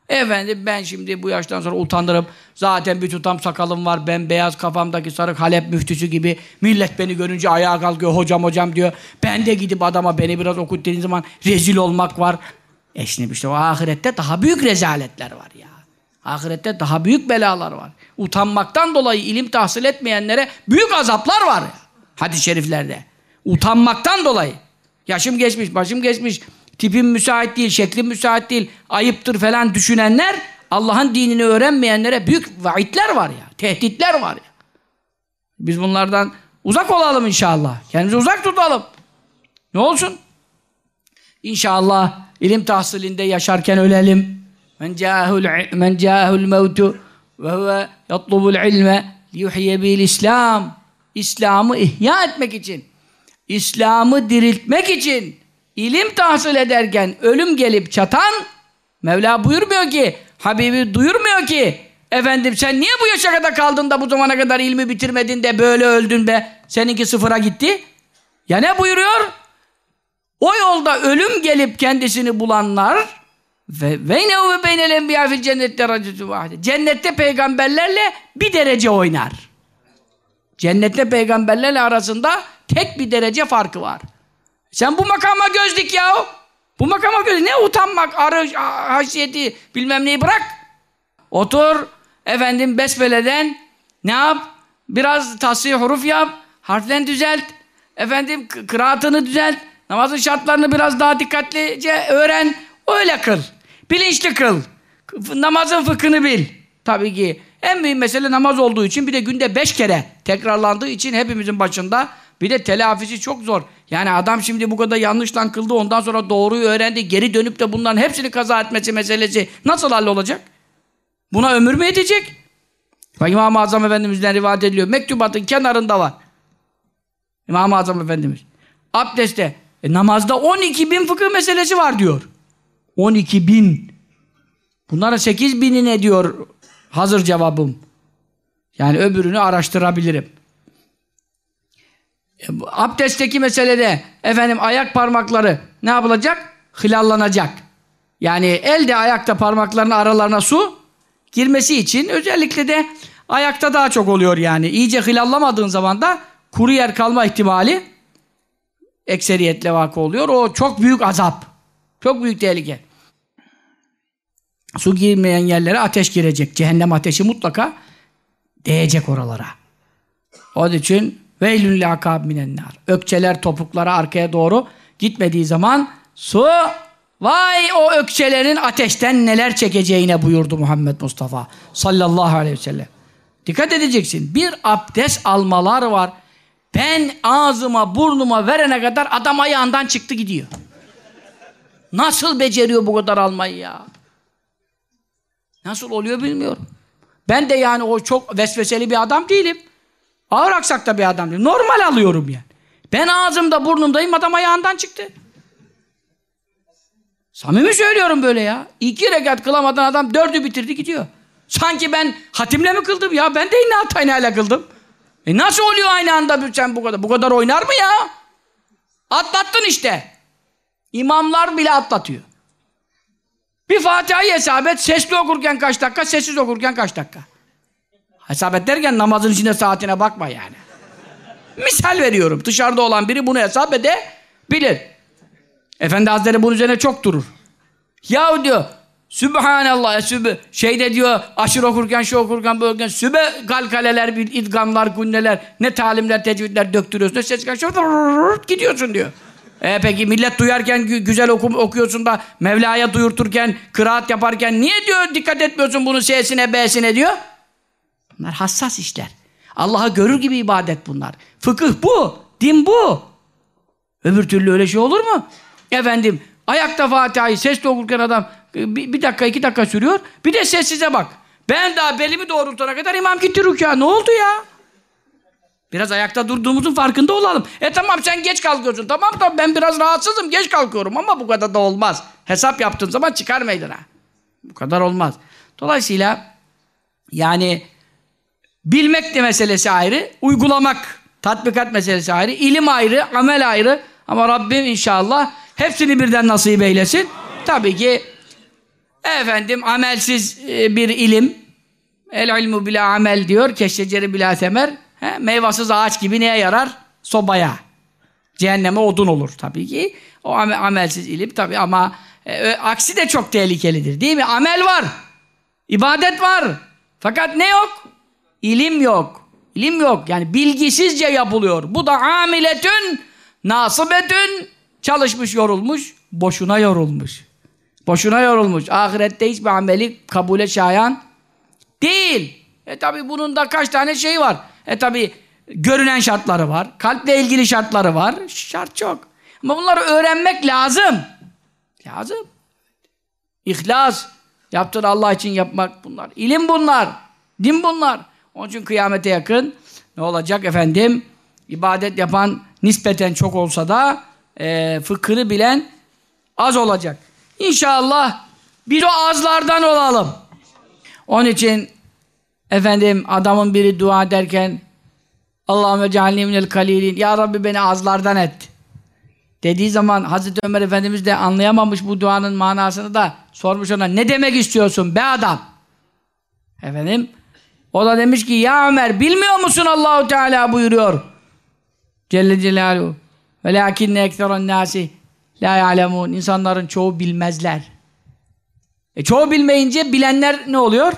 Efendim ben şimdi bu yaştan sonra utandırıp zaten bir tutam sakalım var ben beyaz kafamdaki sarık Halep müftüsü gibi millet beni görünce ayağa kalkıyor hocam hocam diyor. Ben de gidip adama beni biraz okut dediğin zaman rezil olmak var. E şimdi işte o ahirette daha büyük rezaletler var ya. Ahirette daha büyük belalar var. Utanmaktan dolayı ilim tahsil etmeyenlere büyük azaplar var. Hadis-i şeriflerde. Utanmaktan dolayı. Yaşım geçmiş, başım geçmiş, tipim müsait değil, şeklim müsait değil, ayıptır falan düşünenler Allah'ın dinini öğrenmeyenlere büyük vaidler var ya, tehditler var ya. Biz bunlardan uzak olalım inşallah. Kendimizi uzak tutalım. Ne olsun? İnşallah ilim tahsilinde yaşarken ölelim. Men cahul men cahul mevtu ve huve yatlubul ilme liyuhye bil İslam. İslam'ı ihya etmek için, İslam'ı diriltmek için ilim tahsil ederken ölüm gelip çatan Mevla buyurmuyor ki, Habibi duyurmuyor ki efendim sen niye bu yaşa kadar kaldın da bu zamana kadar ilmi bitirmedin de böyle öldün be seninki sıfıra gitti. Ya ne buyuruyor? O yolda ölüm gelip kendisini bulanlar ve beynehu ve beynel enbiya fil cennette racütü vahide. Cennette peygamberlerle bir derece oynar. Cennette peygamberlerle arasında tek bir derece farkı var. Sen bu makama göz dik ya. Bu makama göz ne utanmak, arı, haysiyeti bilmem neyi bırak. Otur efendim besmeleden ne yap? Biraz tasvih huruf yap. Harflen düzelt. Efendim kıraatını düzelt. Namazın şartlarını biraz daha dikkatlice öğren. Öyle kıl. Bilinçli kıl. Namazın fıkhını bil. Tabii ki en büyük mesele namaz olduğu için bir de günde beş kere tekrarlandığı için hepimizin başında bir de telafisi çok zor. Yani adam şimdi bu kadar yanlışla kıldı ondan sonra doğruyu öğrendi. Geri dönüp de bunların hepsini kaza etmesi meselesi nasıl hallolacak? Buna ömür mü edecek? Bak İmam-ı Azam Efendimiz'den rivayet ediliyor. Mektubatın kenarında var. İmam-ı Azam Efendimiz. Abdestte. E, namazda 12 bin fıkıh meselesi var diyor. 12 bin. Bunlara 8 bini ne diyor hazır cevabım. Yani öbürünü araştırabilirim. E, abdestteki meselede efendim ayak parmakları ne yapılacak? Hilallanacak. Yani elde ayakta parmaklarının aralarına su girmesi için özellikle de ayakta daha çok oluyor yani. İyice hilallamadığın zaman da kuru yer kalma ihtimali ekseriyetle vakı oluyor. O çok büyük azap. Çok büyük tehlike. Su girmeyen yerlere ateş girecek. Cehennem ateşi mutlaka değecek oralara. Onun için veylün lakab minennar. Ökçeler topuklara arkaya doğru gitmediği zaman su vay o ökçelerin ateşten neler çekeceğine buyurdu Muhammed Mustafa sallallahu aleyhi ve sellem. Dikkat edeceksin. Bir abdest almalar var. Ben ağzıma burnuma verene kadar adam ayağından çıktı gidiyor. Nasıl beceriyor bu kadar almayı ya? Nasıl oluyor bilmiyorum. Ben de yani o çok vesveseli bir adam değilim. Ağır aksakta bir adam değilim. Normal alıyorum yani. Ben ağzımda burnumdayım adam ayağından çıktı. Samimi söylüyorum böyle ya. İki rekat kılamadan adam dördü bitirdi gidiyor. Sanki ben hatimle mi kıldım ya? Ben de inna taynayla kıldım. E nasıl oluyor aynı anda sen bu kadar? Bu kadar oynar mı ya? Atlattın işte. İmamlar bile atlatıyor. Bir Fatiha'yı hesap et. Sesli okurken kaç dakika, sessiz okurken kaç dakika. Hesap derken namazın içinde saatine bakma yani. Misal veriyorum. Dışarıda olan biri bunu hesap edebilir. Efendi Hazretleri bunun üzerine çok durur. Yahu diyor, Sübhanallah, sübü, şeyde diyor, aşırı okurken, şu okurken, bu okurken, sübe kalkaleler, idgamlar, günneler, ne talimler, tecvidler döktürüyorsun, ne ses çıkar, gidiyorsun diyor. E peki millet duyarken güzel oku, okuyorsun da Mevla'ya duyurturken, kıraat yaparken niye diyor dikkat etmiyorsun bunun S'sine, B'sine diyor? Bunlar hassas işler. Allah'a görür gibi ibadet bunlar. Fıkıh bu, din bu. Öbür türlü öyle şey olur mu? Efendim, ayakta Fatiha'yı sesli okurken adam bir, bir dakika, iki dakika sürüyor. Bir de sessize bak. Ben daha belimi doğrultana kadar imam gitti rükûa. Ne oldu ya? Biraz ayakta durduğumuzun farkında olalım. E tamam sen geç kalkıyorsun. Tamam tamam ben biraz rahatsızım geç kalkıyorum ama bu kadar da olmaz. Hesap yaptığın zaman çıkar meydana. Bu kadar olmaz. Dolayısıyla yani bilmek de meselesi ayrı, uygulamak, tatbikat meselesi ayrı, ilim ayrı, amel ayrı. Ama Rabbim inşallah hepsini birden nasip eylesin. Tabii ki efendim amelsiz e, bir ilim el ilmu bila amel diyor keşşeceri bila semer He, meyvasız ağaç gibi neye yarar? Sobaya. Cehenneme odun olur tabii ki. O amel, amelsiz ilim tabii ama e, aksi de çok tehlikelidir değil mi? Amel var. ibadet var. Fakat ne yok? İlim yok. İlim yok. Yani bilgisizce yapılıyor. Bu da amiletün nasibetün çalışmış yorulmuş, boşuna yorulmuş. Boşuna yorulmuş. Ahirette hiçbir ameli kabule şayan değil. E tabi bunun da kaç tane şey var. E tabi görünen şartları var. Kalple ilgili şartları var. Şart çok. Ama bunları öğrenmek lazım. Lazım. İhlas. Yaptığın Allah için yapmak bunlar. İlim bunlar. Din bunlar. Onun için kıyamete yakın ne olacak efendim? İbadet yapan nispeten çok olsa da e, fıkhını bilen az olacak. İnşallah biz o azlardan olalım. Onun için Efendim adamın biri dua ederken Allahümme cealni minel kalilin Ya Rabbi beni azlardan et. Dediği zaman Hazreti Ömer Efendimiz de anlayamamış bu duanın manasını da sormuş ona ne demek istiyorsun be adam? Efendim o da demiş ki ya Ömer bilmiyor musun Allahu Teala buyuruyor. Celle Celaluhu. Ve lakinne ekseran nasi la ya'lemun. İnsanların çoğu bilmezler. E çoğu bilmeyince bilenler ne oluyor?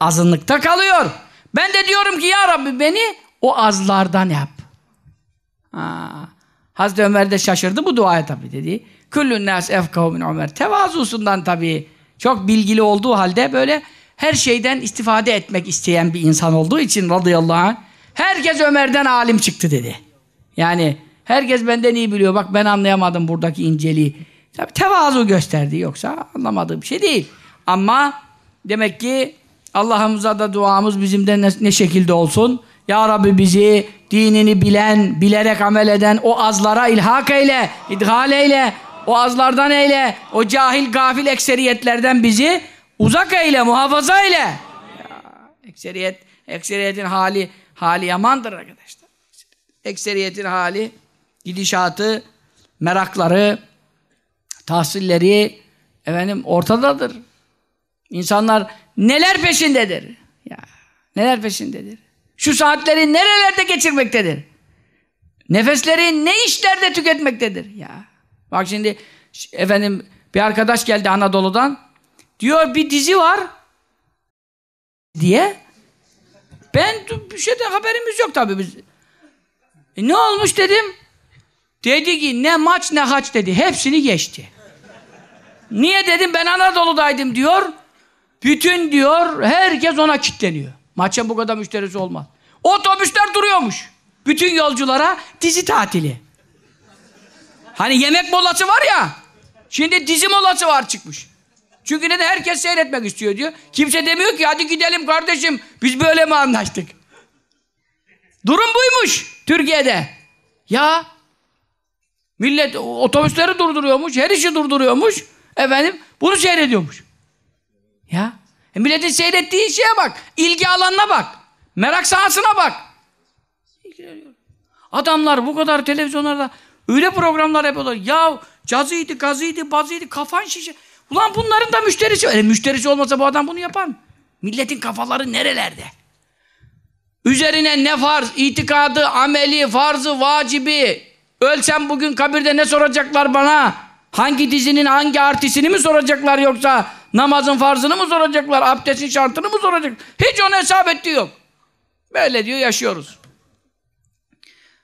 azınlıkta kalıyor. Ben de diyorum ki ya Rabbi beni o azlardan yap. Ha. Hazreti Ömer de şaşırdı bu duaya tabi dedi. Küllün nas efkahu min Ömer. Tevazusundan tabi çok bilgili olduğu halde böyle her şeyden istifade etmek isteyen bir insan olduğu için radıyallahu anh herkes Ömer'den alim çıktı dedi. Yani herkes benden iyi biliyor. Bak ben anlayamadım buradaki inceliği. Tabi tevazu gösterdi yoksa anlamadığım bir şey değil. Ama demek ki Allah'ımıza da duamız bizim de ne, ne şekilde olsun? Ya Rabbi bizi dinini bilen, bilerek amel eden o azlara ilhak eyle, idhal eyle, o azlardan eyle, o cahil gafil ekseriyetlerden bizi uzak eyle, muhafaza eyle. Ya, ekseriyet, ekseriyetin hali, hali yamandır arkadaşlar. Ekseriyetin hali, gidişatı, merakları, tahsilleri, efendim ortadadır. İnsanlar neler peşindedir? Ya, neler peşindedir? Şu saatleri nerelerde geçirmektedir? Nefesleri ne işlerde tüketmektedir? Ya. Bak şimdi efendim bir arkadaş geldi Anadolu'dan. Diyor bir dizi var. Diye. Ben bir şeyden haberimiz yok tabii biz. E ne olmuş dedim. Dedi ki ne maç ne haç dedi. Hepsini geçti. Niye dedim ben Anadolu'daydım diyor. Bütün diyor herkes ona kitleniyor. Maçın bu kadar müşterisi olmaz. Otobüsler duruyormuş. Bütün yolculara dizi tatili. Hani yemek molası var ya. Şimdi dizi molası var çıkmış. Çünkü neden herkes seyretmek istiyor diyor. Kimse demiyor ki hadi gidelim kardeşim biz böyle mi anlaştık? Durum buymuş Türkiye'de. Ya millet otobüsleri durduruyormuş, her işi durduruyormuş. Efendim bunu seyrediyormuş. Ya e milletin seyrettiği şeye bak. ilgi alanına bak. Merak sahasına bak. Adamlar bu kadar televizyonlarda öyle programlar yapıyorlar. Ya cazıydı, gazıydı, bazıydı, kafan şişe. Ulan bunların da müşterisi. E, müşterisi olmasa bu adam bunu yapar mı? Milletin kafaları nerelerde? Üzerine ne farz, itikadı, ameli, farzı, vacibi. Ölsem bugün kabirde ne soracaklar bana? Hangi dizinin hangi artisini mi soracaklar yoksa namazın farzını mı soracaklar? Abdestin şartını mı soracak? Hiç onu hesap ettiği yok. Böyle diyor yaşıyoruz.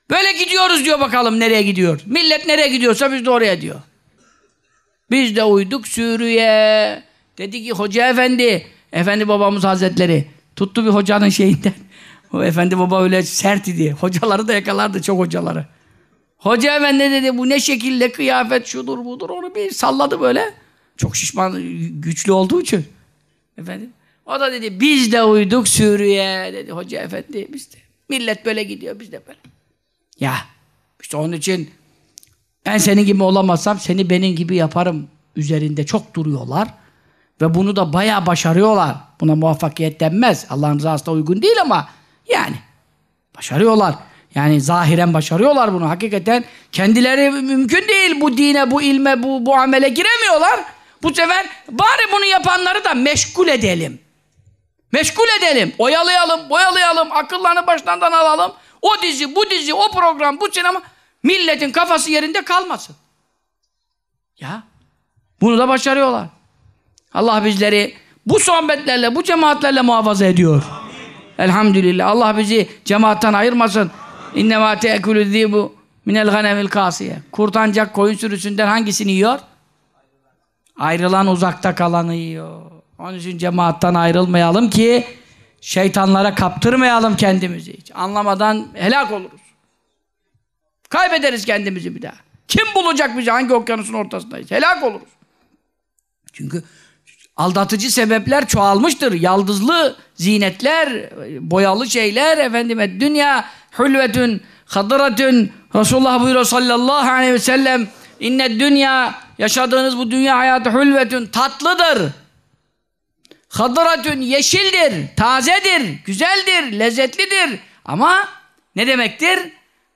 Böyle gidiyoruz diyor bakalım nereye gidiyor. Millet nereye gidiyorsa biz de oraya diyor. Biz de uyduk sürüye. Dedi ki hoca efendi, efendi babamız hazretleri tuttu bir hocanın şeyinden. O efendi baba öyle sert idi. Hocaları da yakalardı çok hocaları. Hoca efendi dedi bu ne şekilde kıyafet şudur budur onu bir salladı böyle. Çok şişman güçlü olduğu için. Efendim. O da dedi biz de uyduk sürüye dedi hoca efendi biz de. Millet böyle gidiyor biz de böyle. Ya işte onun için ben senin gibi olamazsam seni benim gibi yaparım üzerinde çok duruyorlar. Ve bunu da bayağı başarıyorlar. Buna muvaffakiyet denmez. Allah'ın rızasına uygun değil ama yani başarıyorlar. Yani zahiren başarıyorlar bunu. Hakikaten kendileri mümkün değil bu dine, bu ilme, bu, bu amele giremiyorlar. Bu sefer bari bunu yapanları da meşgul edelim. Meşgul edelim. Oyalayalım, boyalayalım, akıllarını başlarından alalım. O dizi, bu dizi, o program, bu sinema milletin kafası yerinde kalmasın. Ya bunu da başarıyorlar. Allah bizleri bu sohbetlerle, bu cemaatlerle muhafaza ediyor. Amin. Elhamdülillah. Allah bizi cemaattan ayırmasın. İnnemâ te'ekulü zîbu minel ganemil kâsiye. Kurt ancak koyun sürüsünden hangisini yiyor? Ayrılan uzakta kalanı yiyor. Onun için cemaattan ayrılmayalım ki şeytanlara kaptırmayalım kendimizi. Hiç anlamadan helak oluruz. Kaybederiz kendimizi bir daha. Kim bulacak bizi hangi okyanusun ortasındayız? Helak oluruz. Çünkü aldatıcı sebepler çoğalmıştır. Yaldızlı zinetler, boyalı şeyler, efendime dünya hulvetün, hadıratün, Resulullah buyuruyor sallallahu aleyhi ve sellem inne dünya, yaşadığınız bu dünya hayatı hulvetün, tatlıdır. Hadıratün, yeşildir, tazedir, güzeldir, lezzetlidir. Ama ne demektir?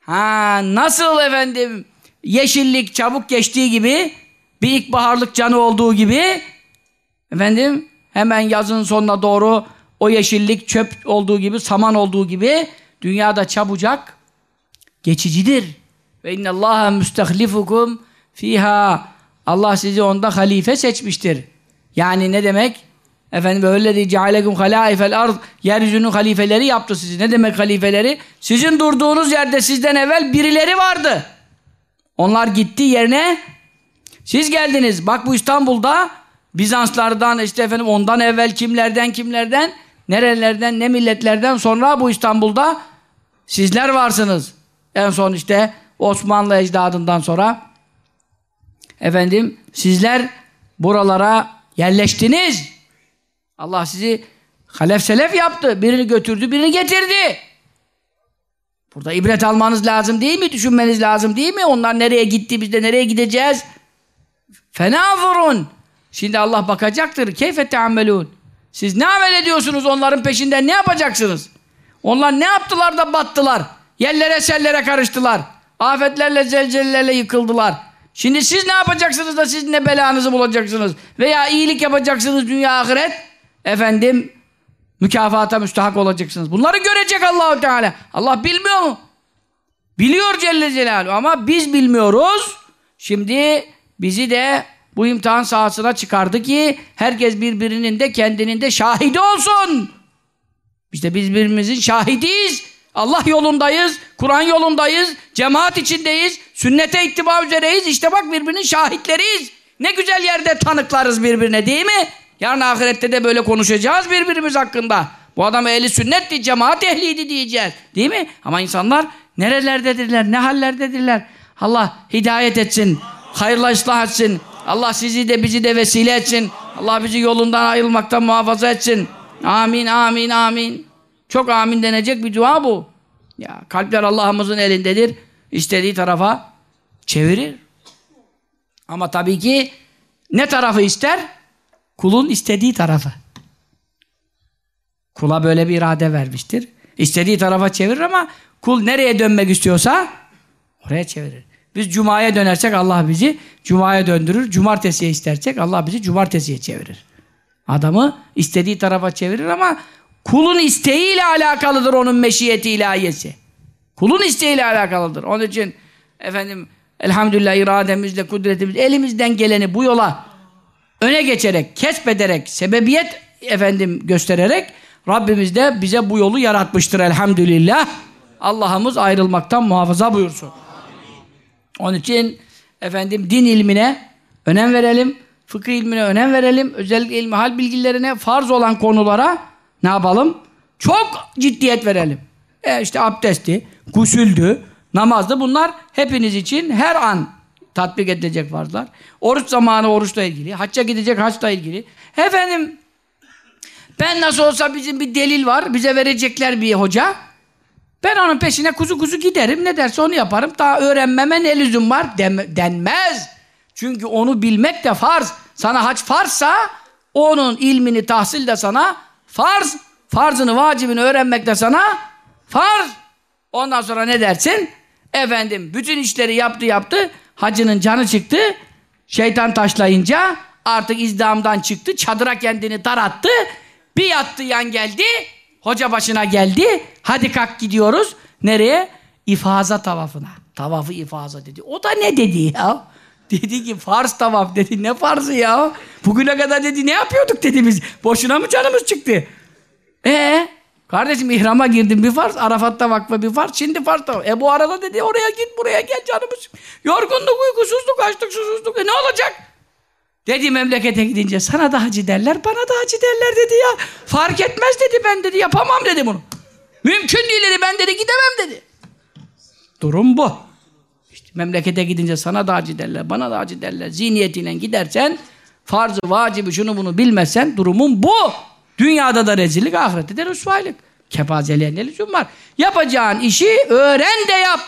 Ha, nasıl efendim yeşillik çabuk geçtiği gibi bir ilkbaharlık canı olduğu gibi efendim hemen yazın sonuna doğru o yeşillik çöp olduğu gibi saman olduğu gibi dünyada çabucak geçicidir. Ve innallaha müstehlifukum fiha Allah sizi onda halife seçmiştir. Yani ne demek? Efendim öyle diye cealekum halaifel ard yeryüzünün halifeleri yaptı sizi. Ne demek halifeleri? Sizin durduğunuz yerde sizden evvel birileri vardı. Onlar gitti yerine siz geldiniz. Bak bu İstanbul'da Bizanslardan işte efendim ondan evvel kimlerden kimlerden nerelerden ne milletlerden sonra bu İstanbul'da sizler varsınız. En son işte Osmanlı ecdadından sonra efendim sizler buralara yerleştiniz. Allah sizi halef selef yaptı. Birini götürdü, birini getirdi. Burada ibret almanız lazım değil mi? Düşünmeniz lazım değil mi? Onlar nereye gitti, biz de nereye gideceğiz? Fenâzurun. Şimdi Allah bakacaktır. Keyfe teammelûn. Siz ne amel ediyorsunuz onların peşinden ne yapacaksınız? Onlar ne yaptılar da battılar? Yerlere sellere karıştılar. Afetlerle zelzelelerle yıkıldılar. Şimdi siz ne yapacaksınız da siz ne belanızı bulacaksınız? Veya iyilik yapacaksınız dünya ahiret. Efendim mükafata müstahak olacaksınız. Bunları görecek Allahu Teala. Allah bilmiyor mu? Biliyor Celle Celaluhu ama biz bilmiyoruz. Şimdi bizi de bu imtihan sahasına çıkardı ki herkes birbirinin de kendinin de şahidi olsun. İşte biz birbirimizin şahidiyiz. Allah yolundayız, Kur'an yolundayız, cemaat içindeyiz, sünnete ittiba üzereyiz. İşte bak birbirinin şahitleriyiz. Ne güzel yerde tanıklarız birbirine değil mi? Yarın ahirette de böyle konuşacağız birbirimiz hakkında. Bu adam ehli sünnetti, cemaat ehliydi diyeceğiz. Değil mi? Ama insanlar nerelerdedirler, ne hallerdedirler. Allah hidayet etsin, hayırla ıslah etsin. Allah sizi de bizi de vesile etsin. Allah bizi yolundan ayrılmaktan muhafaza etsin. Amin, amin, amin. Çok amin denecek bir dua bu. Ya kalpler Allah'ımızın elindedir. İstediği tarafa çevirir. Ama tabii ki ne tarafı ister? Kulun istediği tarafı. Kula böyle bir irade vermiştir. İstediği tarafa çevirir ama kul nereye dönmek istiyorsa oraya çevirir. Biz cumaya dönersek Allah bizi cumaya döndürür. Cumartesiye istersek Allah bizi cumartesiye çevirir. Adamı istediği tarafa çevirir ama kulun isteğiyle alakalıdır onun meşiyeti ilahiyesi. Kulun isteğiyle alakalıdır. Onun için efendim elhamdülillah irademizle, kudretimizle elimizden geleni bu yola öne geçerek, kesbederek, sebebiyet efendim göstererek Rabbimiz de bize bu yolu yaratmıştır elhamdülillah. Allah'ımız ayrılmaktan muhafaza buyursun. Onun için efendim din ilmine önem verelim. Fıkıh ilmine önem verelim. Özellikle ilmi hal bilgilerine farz olan konulara ne yapalım? Çok ciddiyet verelim. E işte abdesti, gusüldü, namazdı bunlar hepiniz için her an tatbik edilecek farzlar. Oruç zamanı oruçla ilgili, hacca gidecek haçla ilgili. Efendim ben nasıl olsa bizim bir delil var, bize verecekler bir hoca. Ben onun peşine kuzu kuzu giderim, ne derse onu yaparım. Daha öğrenmeme ne lüzum var denmez. Çünkü onu bilmek de farz. Sana hac farzsa onun ilmini tahsil de sana farz. Farzını, vacibini öğrenmek de sana farz. Ondan sonra ne dersin? Efendim bütün işleri yaptı yaptı. Hacının canı çıktı. Şeytan taşlayınca artık izdamdan çıktı. Çadıra kendini darattı. Bir yattı yan geldi. Hoca başına geldi. Hadi kalk gidiyoruz. Nereye? İfaza tavafına. Tavafı ifaza dedi. O da ne dedi ya? Dedi ki farz tavaf dedi. Ne farzı ya? Bugüne kadar dedi ne yapıyorduk dedi biz. Boşuna mı canımız çıktı? Ee, kardeşim ihrama girdim bir farz. Arafat'ta vakfa bir farz. Şimdi farz tavaf. E bu arada dedi oraya git buraya gel canımız. Yorgunluk, uykusuzluk, açlık, susuzluk. E ne olacak? Dedi memlekete gidince sana da hacı derler, bana da hacı derler dedi ya. Fark etmez dedi ben dedi yapamam dedi bunu. Mümkün değil dedi ben dedi gidemem dedi. Durum bu. İşte memlekete gidince sana da hacı derler, bana da hacı derler. Zihniyetiyle gidersen farzı, vacibi şunu bunu bilmezsen durumun bu. Dünyada da rezillik, ahirette de rüsvaylık. Kepazeliğe ne lüzum var? Yapacağın işi öğren de yap.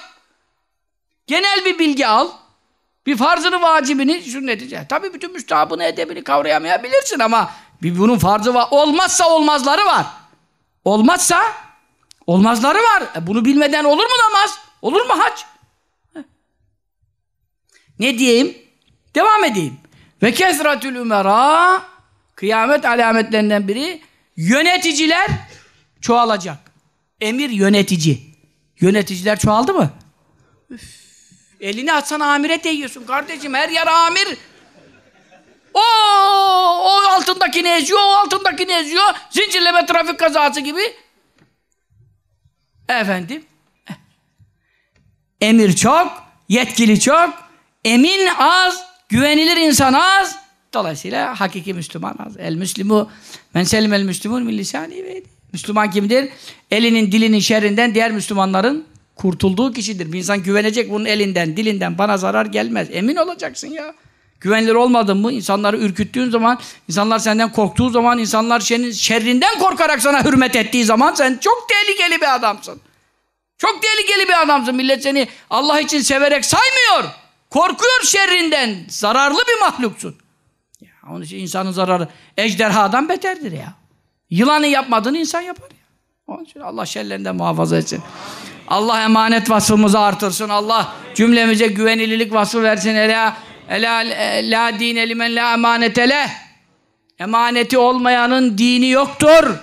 Genel bir bilgi al. Bir farzını, vacibini sünneti. Tabii bütün müstahabını, edebini kavrayamayabilirsin ama bir bunun farzı var. Olmazsa olmazları var. Olmazsa olmazları var. E bunu bilmeden olur mu namaz? Olur mu hac? Ne diyeyim? Devam edeyim. Ve kesratül ümera kıyamet alametlerinden biri yöneticiler çoğalacak. Emir yönetici. Yöneticiler çoğaldı mı? Üf. Elini atsan amire değiyorsun kardeşim. Her yer amir. O, o altındakini eziyor, o altındakini eziyor. Zincirleme trafik kazası gibi. Efendim. Emir çok, yetkili çok, emin az, güvenilir insan az. Dolayısıyla hakiki Müslüman az. El Müslümu, men selim el Müslümun min lisani ve Müslüman kimdir? Elinin dilinin şerrinden diğer Müslümanların kurtulduğu kişidir. Bir insan güvenecek bunun elinden, dilinden bana zarar gelmez. Emin olacaksın ya. Güvenilir olmadın mı? İnsanları ürküttüğün zaman, insanlar senden korktuğu zaman, insanlar senin şerrinden korkarak sana hürmet ettiği zaman sen çok tehlikeli bir adamsın. Çok tehlikeli bir adamsın. Millet seni Allah için severek saymıyor. Korkuyor şerrinden. Zararlı bir mahluksun. Onun için insanın zararı ejderhadan beterdir ya. Yılanı yapmadığını insan yapar ya. Onun için Allah şerlerinden muhafaza etsin. Allah emanet vasfımızı artırsın. Allah cümlemize güvenililik vasfı versin. Ela, ela la dine limen la emanetele. Emaneti olmayanın dini yoktur.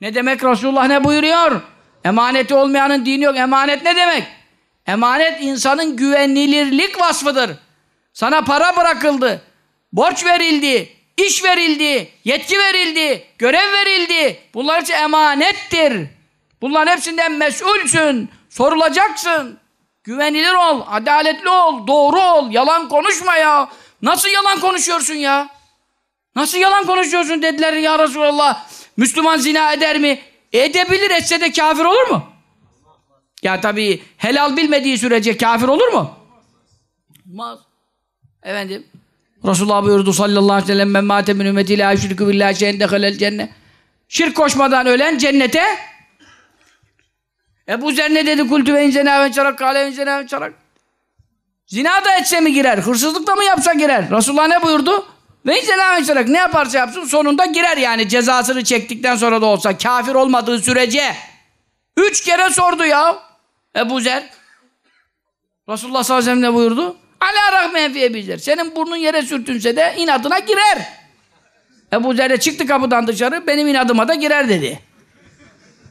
Ne demek Resulullah ne buyuruyor? Emaneti olmayanın dini yok. Emanet ne demek? Emanet insanın güvenilirlik vasfıdır. Sana para bırakıldı. Borç verildi, iş verildi, yetki verildi, görev verildi. Bunlar için emanettir. Bunların hepsinden mesulsün, sorulacaksın. Güvenilir ol, adaletli ol, doğru ol, yalan konuşma ya. Nasıl yalan konuşuyorsun ya? Nasıl yalan konuşuyorsun dediler ya Resulallah. Müslüman zina eder mi? Edebilir etse de kafir olur mu? Ya tabii helal bilmediği sürece kafir olur mu? Olmaz. Efendim Resulullah buyurdu sallallahu aleyhi ve sellem men mâte min ümmeti la yüşrikü billahi şeyen dehalel cennet. Şirk koşmadan ölen cennete Ebu Zer ne dedi? Kultü ve inzena ve çarak kâle ve inzena ve çarak. Zina da etse mi girer? Hırsızlık da mı yapsa girer? Resulullah ne buyurdu? Ve inzena ve çarak ne yaparsa yapsın sonunda girer yani cezasını çektikten sonra da olsa kafir olmadığı sürece. Üç kere sordu ya Ebu Zer. Resulullah sallallahu aleyhi ve sellem ne buyurdu? Ala rahmen fi Ebu Zer. Senin burnun yere sürtünse de inadına girer. Ebu Zer çıktı kapıdan dışarı benim inadıma da girer dedi.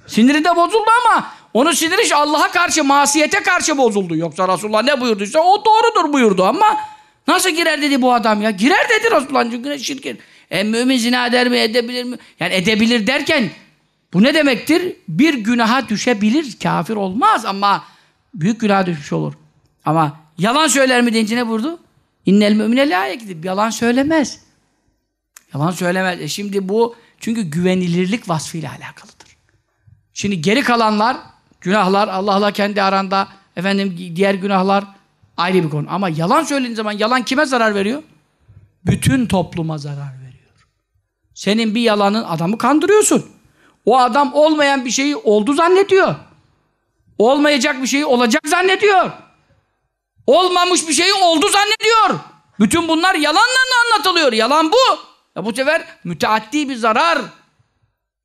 Siniri de bozuldu ama onun siniri Allah'a karşı, masiyete karşı bozuldu. Yoksa Resulullah ne buyurduysa o doğrudur buyurdu ama nasıl girer dedi bu adam ya? Girer dedi Resulullah çünkü şirkin. E mümin zina eder mi, edebilir mi? Yani edebilir derken bu ne demektir? Bir günaha düşebilir, kafir olmaz ama büyük günaha düşmüş olur. Ama yalan söyler mi deyince ne buyurdu? İnnel mümine la. Yalan söylemez. Yalan söylemez. E şimdi bu çünkü güvenilirlik vasfıyla alakalıdır. Şimdi geri kalanlar günahlar Allah'la kendi aranda efendim diğer günahlar ayrı bir konu. Ama yalan söylediğin zaman yalan kime zarar veriyor? Bütün topluma zarar veriyor. Senin bir yalanın adamı kandırıyorsun. O adam olmayan bir şeyi oldu zannediyor. Olmayacak bir şeyi olacak zannediyor. Olmamış bir şeyi oldu zannediyor. Bütün bunlar yalanla anlatılıyor. Yalan bu. Ya bu sefer müteaddi bir zarar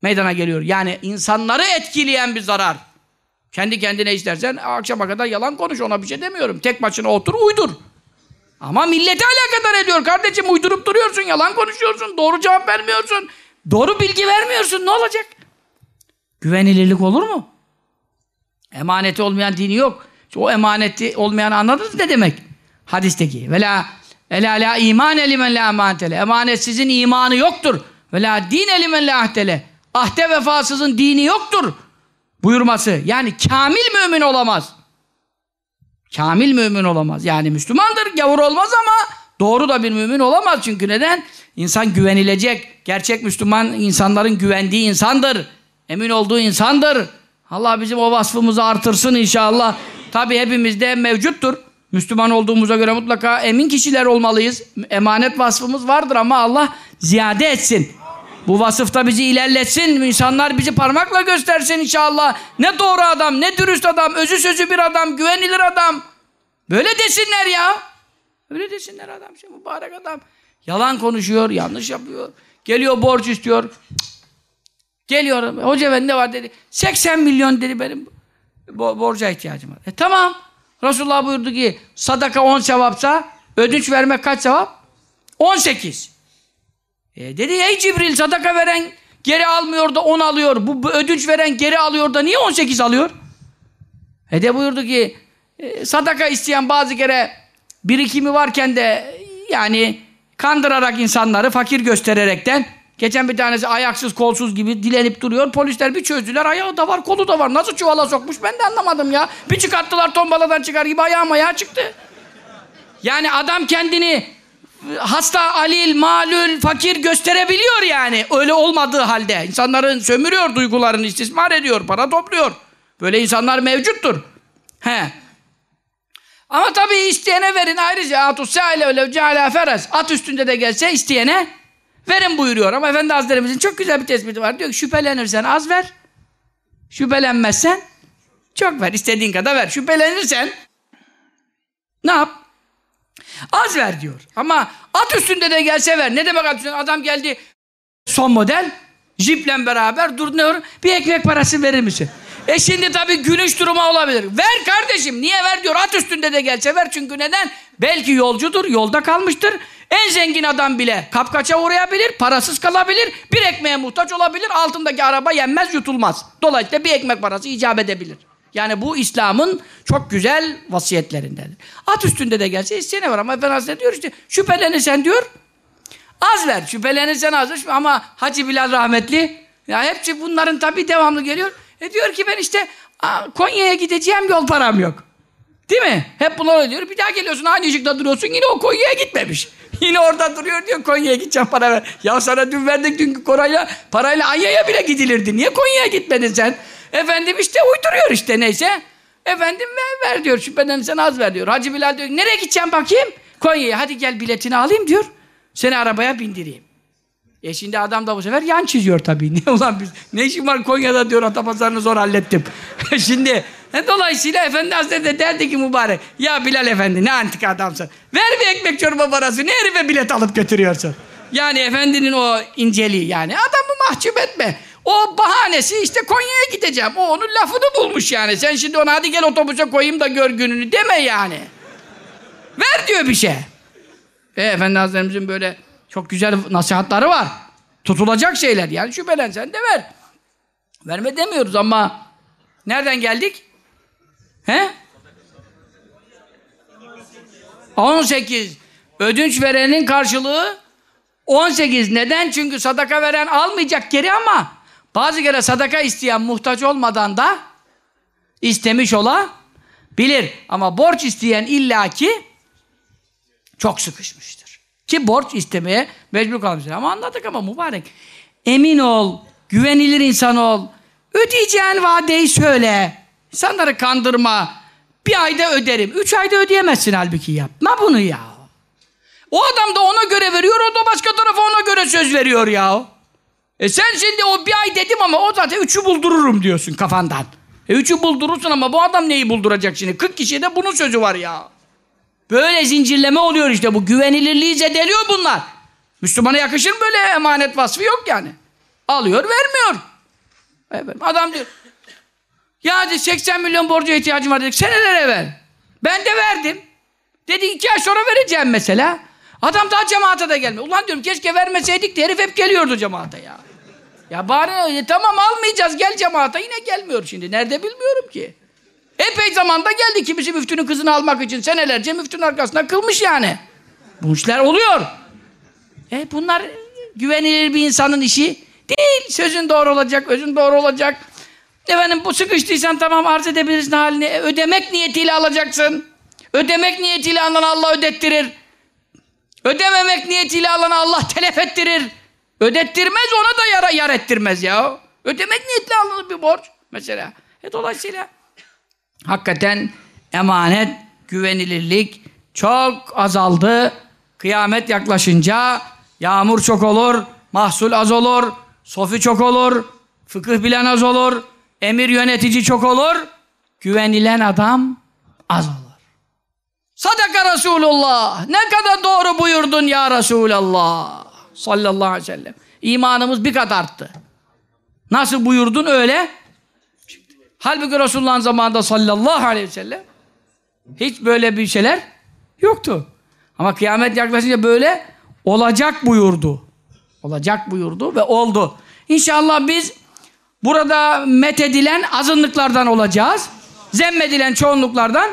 meydana geliyor. Yani insanları etkileyen bir zarar. Kendi kendine istersen akşama kadar yalan konuş ona bir şey demiyorum. Tek başına otur uydur. Ama millete alakadar ediyor kardeşim uydurup duruyorsun yalan konuşuyorsun doğru cevap vermiyorsun. Doğru bilgi vermiyorsun ne olacak? Güvenilirlik olur mu? Emaneti olmayan dini yok. O emaneti olmayan anladınız ne demek? Hadisteki. Vela Ela la iman elimen la emanetele. Emanetsizin imanı yoktur. Ve din elimen la ahdele. Ahde vefasızın dini yoktur. Buyurması. Yani kamil mümin olamaz. Kamil mümin olamaz. Yani Müslümandır, gavur olmaz ama doğru da bir mümin olamaz. Çünkü neden? İnsan güvenilecek. Gerçek Müslüman insanların güvendiği insandır. Emin olduğu insandır. Allah bizim o vasfımızı artırsın inşallah. Tabi hepimizde mevcuttur. Müslüman olduğumuza göre mutlaka emin kişiler olmalıyız. Emanet vasfımız vardır ama Allah ziyade etsin. Bu vasıfta bizi ilerletsin. İnsanlar bizi parmakla göstersin inşallah. Ne doğru adam, ne dürüst adam, özü sözü bir adam, güvenilir adam. Böyle desinler ya. Öyle desinler adam. Şey, mübarek adam. Yalan konuşuyor, yanlış yapıyor. Geliyor borç istiyor. Geliyor. Hoca ben ne var dedi. 80 milyon dedi benim borca ihtiyacım var. E tamam. Resulullah buyurdu ki sadaka 10 sevapsa ödünç vermek kaç sevap? 18. E dedi ey Cibril sadaka veren geri almıyor da 10 alıyor. Bu, bu ödünç veren geri alıyor da niye 18 alıyor? E de buyurdu ki e, sadaka isteyen bazı kere birikimi varken de yani kandırarak insanları fakir göstererekten geçen bir tanesi ayaksız kolsuz gibi dilenip duruyor. Polisler bir çözdüler. Ayağı da var kolu da var. Nasıl çuvala sokmuş ben de anlamadım ya. Bir çıkarttılar tombaladan çıkar gibi ayağım ayağı çıktı. Yani adam kendini hasta, alil, malül, fakir gösterebiliyor yani. Öyle olmadığı halde. insanların sömürüyor duygularını, istismar ediyor, para topluyor. Böyle insanlar mevcuttur. He. Ama tabii isteyene verin ayrıca atus sâile ölev cealâ. At üstünde de gelse isteyene verin buyuruyor. Ama Efendi Hazretlerimizin çok güzel bir tespiti var. Diyor ki şüphelenirsen az ver. Şüphelenmezsen çok ver. İstediğin kadar ver. Şüphelenirsen ne yap? Az ver diyor. Ama at üstünde de gelse ver. Ne demek at üstünde? Adam geldi son model jiple beraber dur ne Bir ekmek parası verir misin? E şimdi tabii gülüş durumu olabilir. Ver kardeşim. Niye ver diyor. At üstünde de gelse ver. Çünkü neden? Belki yolcudur. Yolda kalmıştır. En zengin adam bile kapkaça uğrayabilir. Parasız kalabilir. Bir ekmeğe muhtaç olabilir. Altındaki araba yenmez yutulmaz. Dolayısıyla bir ekmek parası icap edebilir. Yani bu İslam'ın çok güzel vasiyetlerindendir. At üstünde de gelse isteyene var ama Efendimiz diyor işte şüphelenirsen diyor Az ver. Şüphelenirsen az ver. Ama Hacı Bilal rahmetli ya hepsi bunların tabii devamlı geliyor. E diyor ki ben işte Konya'ya gideceğim yol param yok. Değil mi? Hep bunlar diyor. Bir daha geliyorsun aynı ışıkta duruyorsun yine o Konya'ya gitmemiş. Yine orada duruyor diyor Konya'ya gideceğim para ver. Ya sana dün verdik dünkü parayla, parayla Anya'ya bile gidilirdi. Niye Konya'ya gitmedin sen? Efendim işte uyduruyor işte neyse. Efendim ver, ver diyor şüpheden sen az ver diyor. Hacı Bilal diyor nereye gideceğim bakayım? Konya'ya hadi gel biletini alayım diyor. Seni arabaya bindireyim. E şimdi adam da bu sefer yan çiziyor tabii. Ne ulan biz ne işim var Konya'da diyor Atapazarı'nı zor hallettim. şimdi dolayısıyla Efendi Hazretleri de derdi ki mübarek ya Bilal Efendi ne antik adamsın. Ver bir ekmek çorba parası ne herife bilet alıp götürüyorsun. Yani efendinin o inceliği yani adamı mahcup etme. O bahanesi işte Konya'ya gideceğim. O onun lafını bulmuş yani. Sen şimdi ona hadi gel otobüse koyayım da gör gününü deme yani. Ver diyor bir şey. E, Efendi Hazretlerimizin böyle çok güzel nasihatları var. Tutulacak şeyler. Yani şüphelensen de ver. Verme demiyoruz ama nereden geldik? He? 18. Ödünç verenin karşılığı 18. Neden? Çünkü sadaka veren almayacak geri ama bazı kere sadaka isteyen muhtaç olmadan da istemiş ola bilir. Ama borç isteyen illaki çok sıkışmıştır. Ki borç istemeye mecbur kalmıştır. Ama anladık ama mübarek. Emin ol, güvenilir insan ol. Ödeyeceğin vadeyi söyle. İnsanları kandırma. Bir ayda öderim. Üç ayda ödeyemezsin halbuki yapma bunu ya. O adam da ona göre veriyor, o da başka tarafa ona göre söz veriyor ya. E sen şimdi o bir ay dedim ama o zaten üçü buldururum diyorsun kafandan. E üçü buldurursun ama bu adam neyi bulduracak şimdi? 40 kişiye de bunun sözü var ya. Böyle zincirleme oluyor işte bu. Güvenilirliği zedeliyor bunlar. Müslümana yakışır mı böyle emanet vasfı yok yani. Alıyor vermiyor. Adam diyor. Ya dedi 80 milyon borca ihtiyacım var dedik seneler evvel. Ben de verdim. Dedi iki ay sonra vereceğim mesela. Adam daha cemaate de gelmiyor. Ulan diyorum keşke vermeseydik de herif hep geliyordu cemaate ya. Ya bari e, tamam almayacağız gel cemaate yine gelmiyor şimdi. Nerede bilmiyorum ki. Epey zamanda geldi kimisi müftünün kızını almak için senelerce müftünün arkasında kılmış yani. Bu işler oluyor. E bunlar güvenilir bir insanın işi değil. Sözün doğru olacak, özün doğru olacak. Efendim bu sıkıştıysan tamam arz edebilirsin halini. E, ödemek niyetiyle alacaksın. Ödemek niyetiyle alan Allah ödettirir. Ödememek niyetiyle alan Allah telef ettirir. Ödettirmez ona da yara yar ettirmez ya. Ödemek niyetiyle alınır bir borç mesela. E dolayısıyla hakikaten emanet, güvenilirlik çok azaldı. Kıyamet yaklaşınca yağmur çok olur, mahsul az olur, sofi çok olur, fıkıh bilen az olur, emir yönetici çok olur, güvenilen adam az olur. Sadaka Resulullah. Ne kadar doğru buyurdun ya Resulallah. Sallallahu aleyhi ve sellem. İmanımız bir kat arttı. Nasıl buyurdun öyle? Halbuki Resulullah'ın zamanında sallallahu aleyhi ve sellem hiç böyle bir şeyler yoktu. Ama kıyamet yaklaşınca böyle olacak buyurdu. Olacak buyurdu ve oldu. İnşallah biz burada methedilen azınlıklardan olacağız. Zemmedilen çoğunluklardan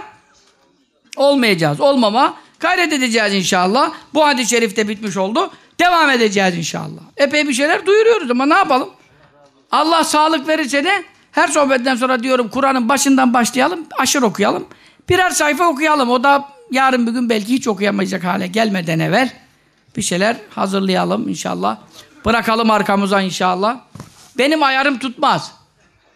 olmayacağız. Olmama gayret edeceğiz inşallah. Bu hadis-i şerifte bitmiş oldu. Devam edeceğiz inşallah. Epey bir şeyler duyuruyoruz ama ne yapalım? Allah sağlık verirse de her sohbetten sonra diyorum Kur'an'ın başından başlayalım, aşır okuyalım. Birer sayfa okuyalım. O da yarın bir gün belki hiç okuyamayacak hale gelmeden evvel bir şeyler hazırlayalım inşallah. Bırakalım arkamıza inşallah. Benim ayarım tutmaz.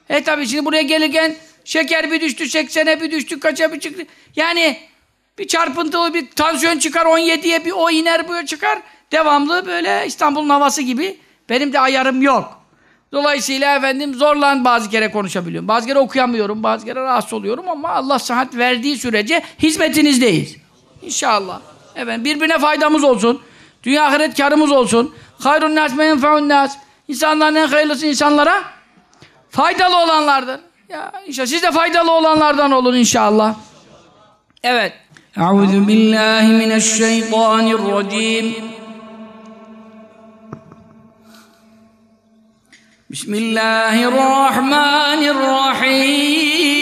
E tabi şimdi buraya gelirken şeker bir düştü 80'e bir düştü kaça bir çıktı. Yani bir çarpıntılı bir tansiyon çıkar 17'ye bir o iner bu çıkar. Devamlı böyle İstanbul'un havası gibi. Benim de ayarım yok. Dolayısıyla efendim zorlan bazı kere konuşabiliyorum. Bazı kere okuyamıyorum. Bazı kere rahatsız oluyorum ama Allah sıhhat verdiği sürece hizmetinizdeyiz. İnşallah. Evet birbirine faydamız olsun. Dünya ahiret karımız olsun. Hayrun nas men feun nas. İnsanların en hayırlısı insanlara faydalı olanlardır. Ya inşallah siz de faydalı olanlardan olun inşallah. Evet. Euzu billahi mineşşeytanirracim. Bismillahirrahmanirrahim.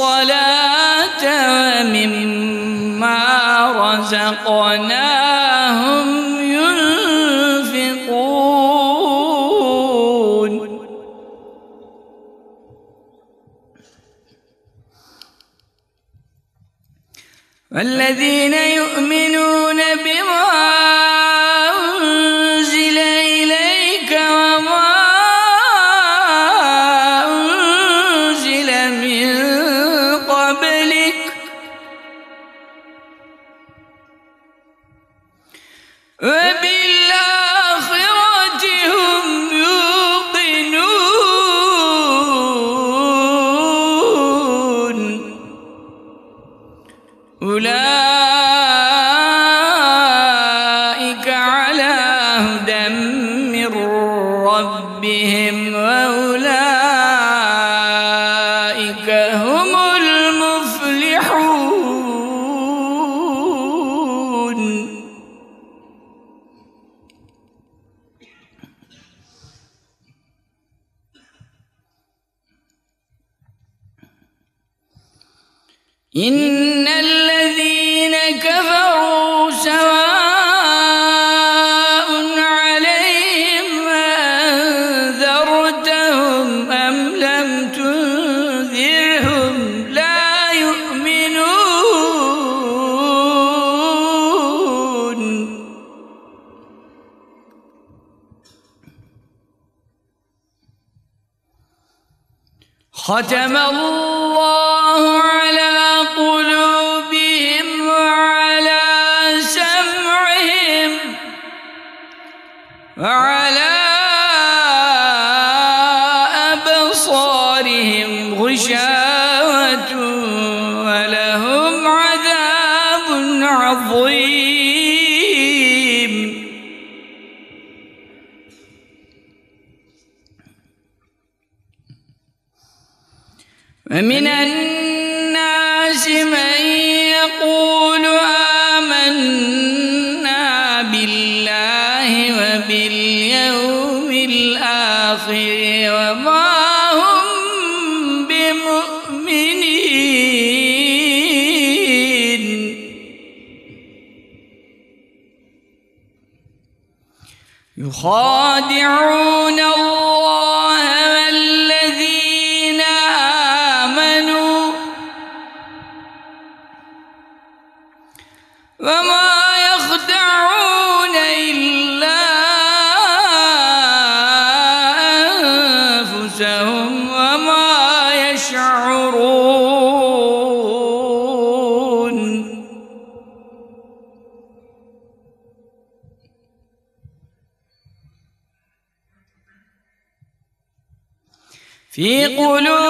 الصلاة ومما رزقناهم ينفقون. والذين يؤمنون ومن الناس من يقول آمنا بالله وباليوم الآخر وما هم بمؤمنين. يخادعون في قلوب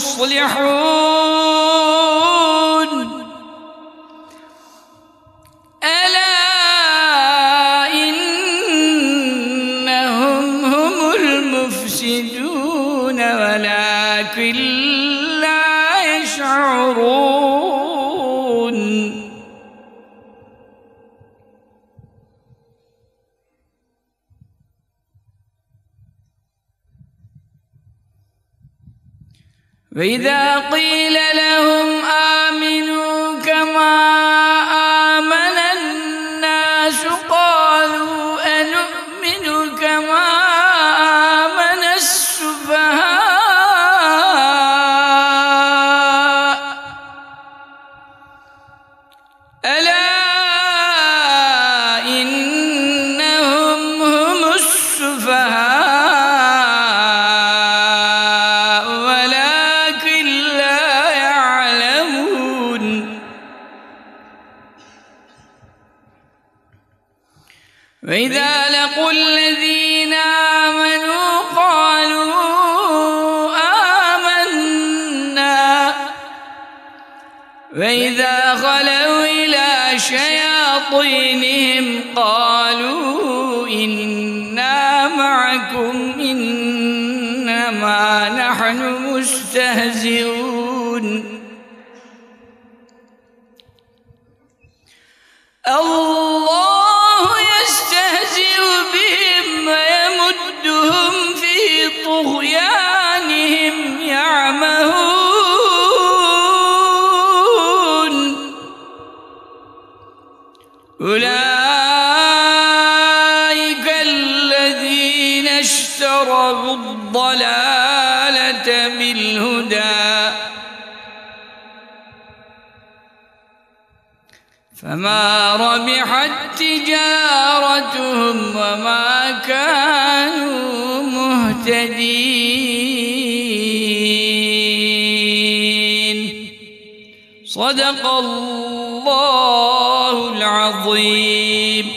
يصلحون وإذا قيل لهم آمنوا كما فما ربحت تجارتهم وما كانوا مهتدين صدق الله العظيم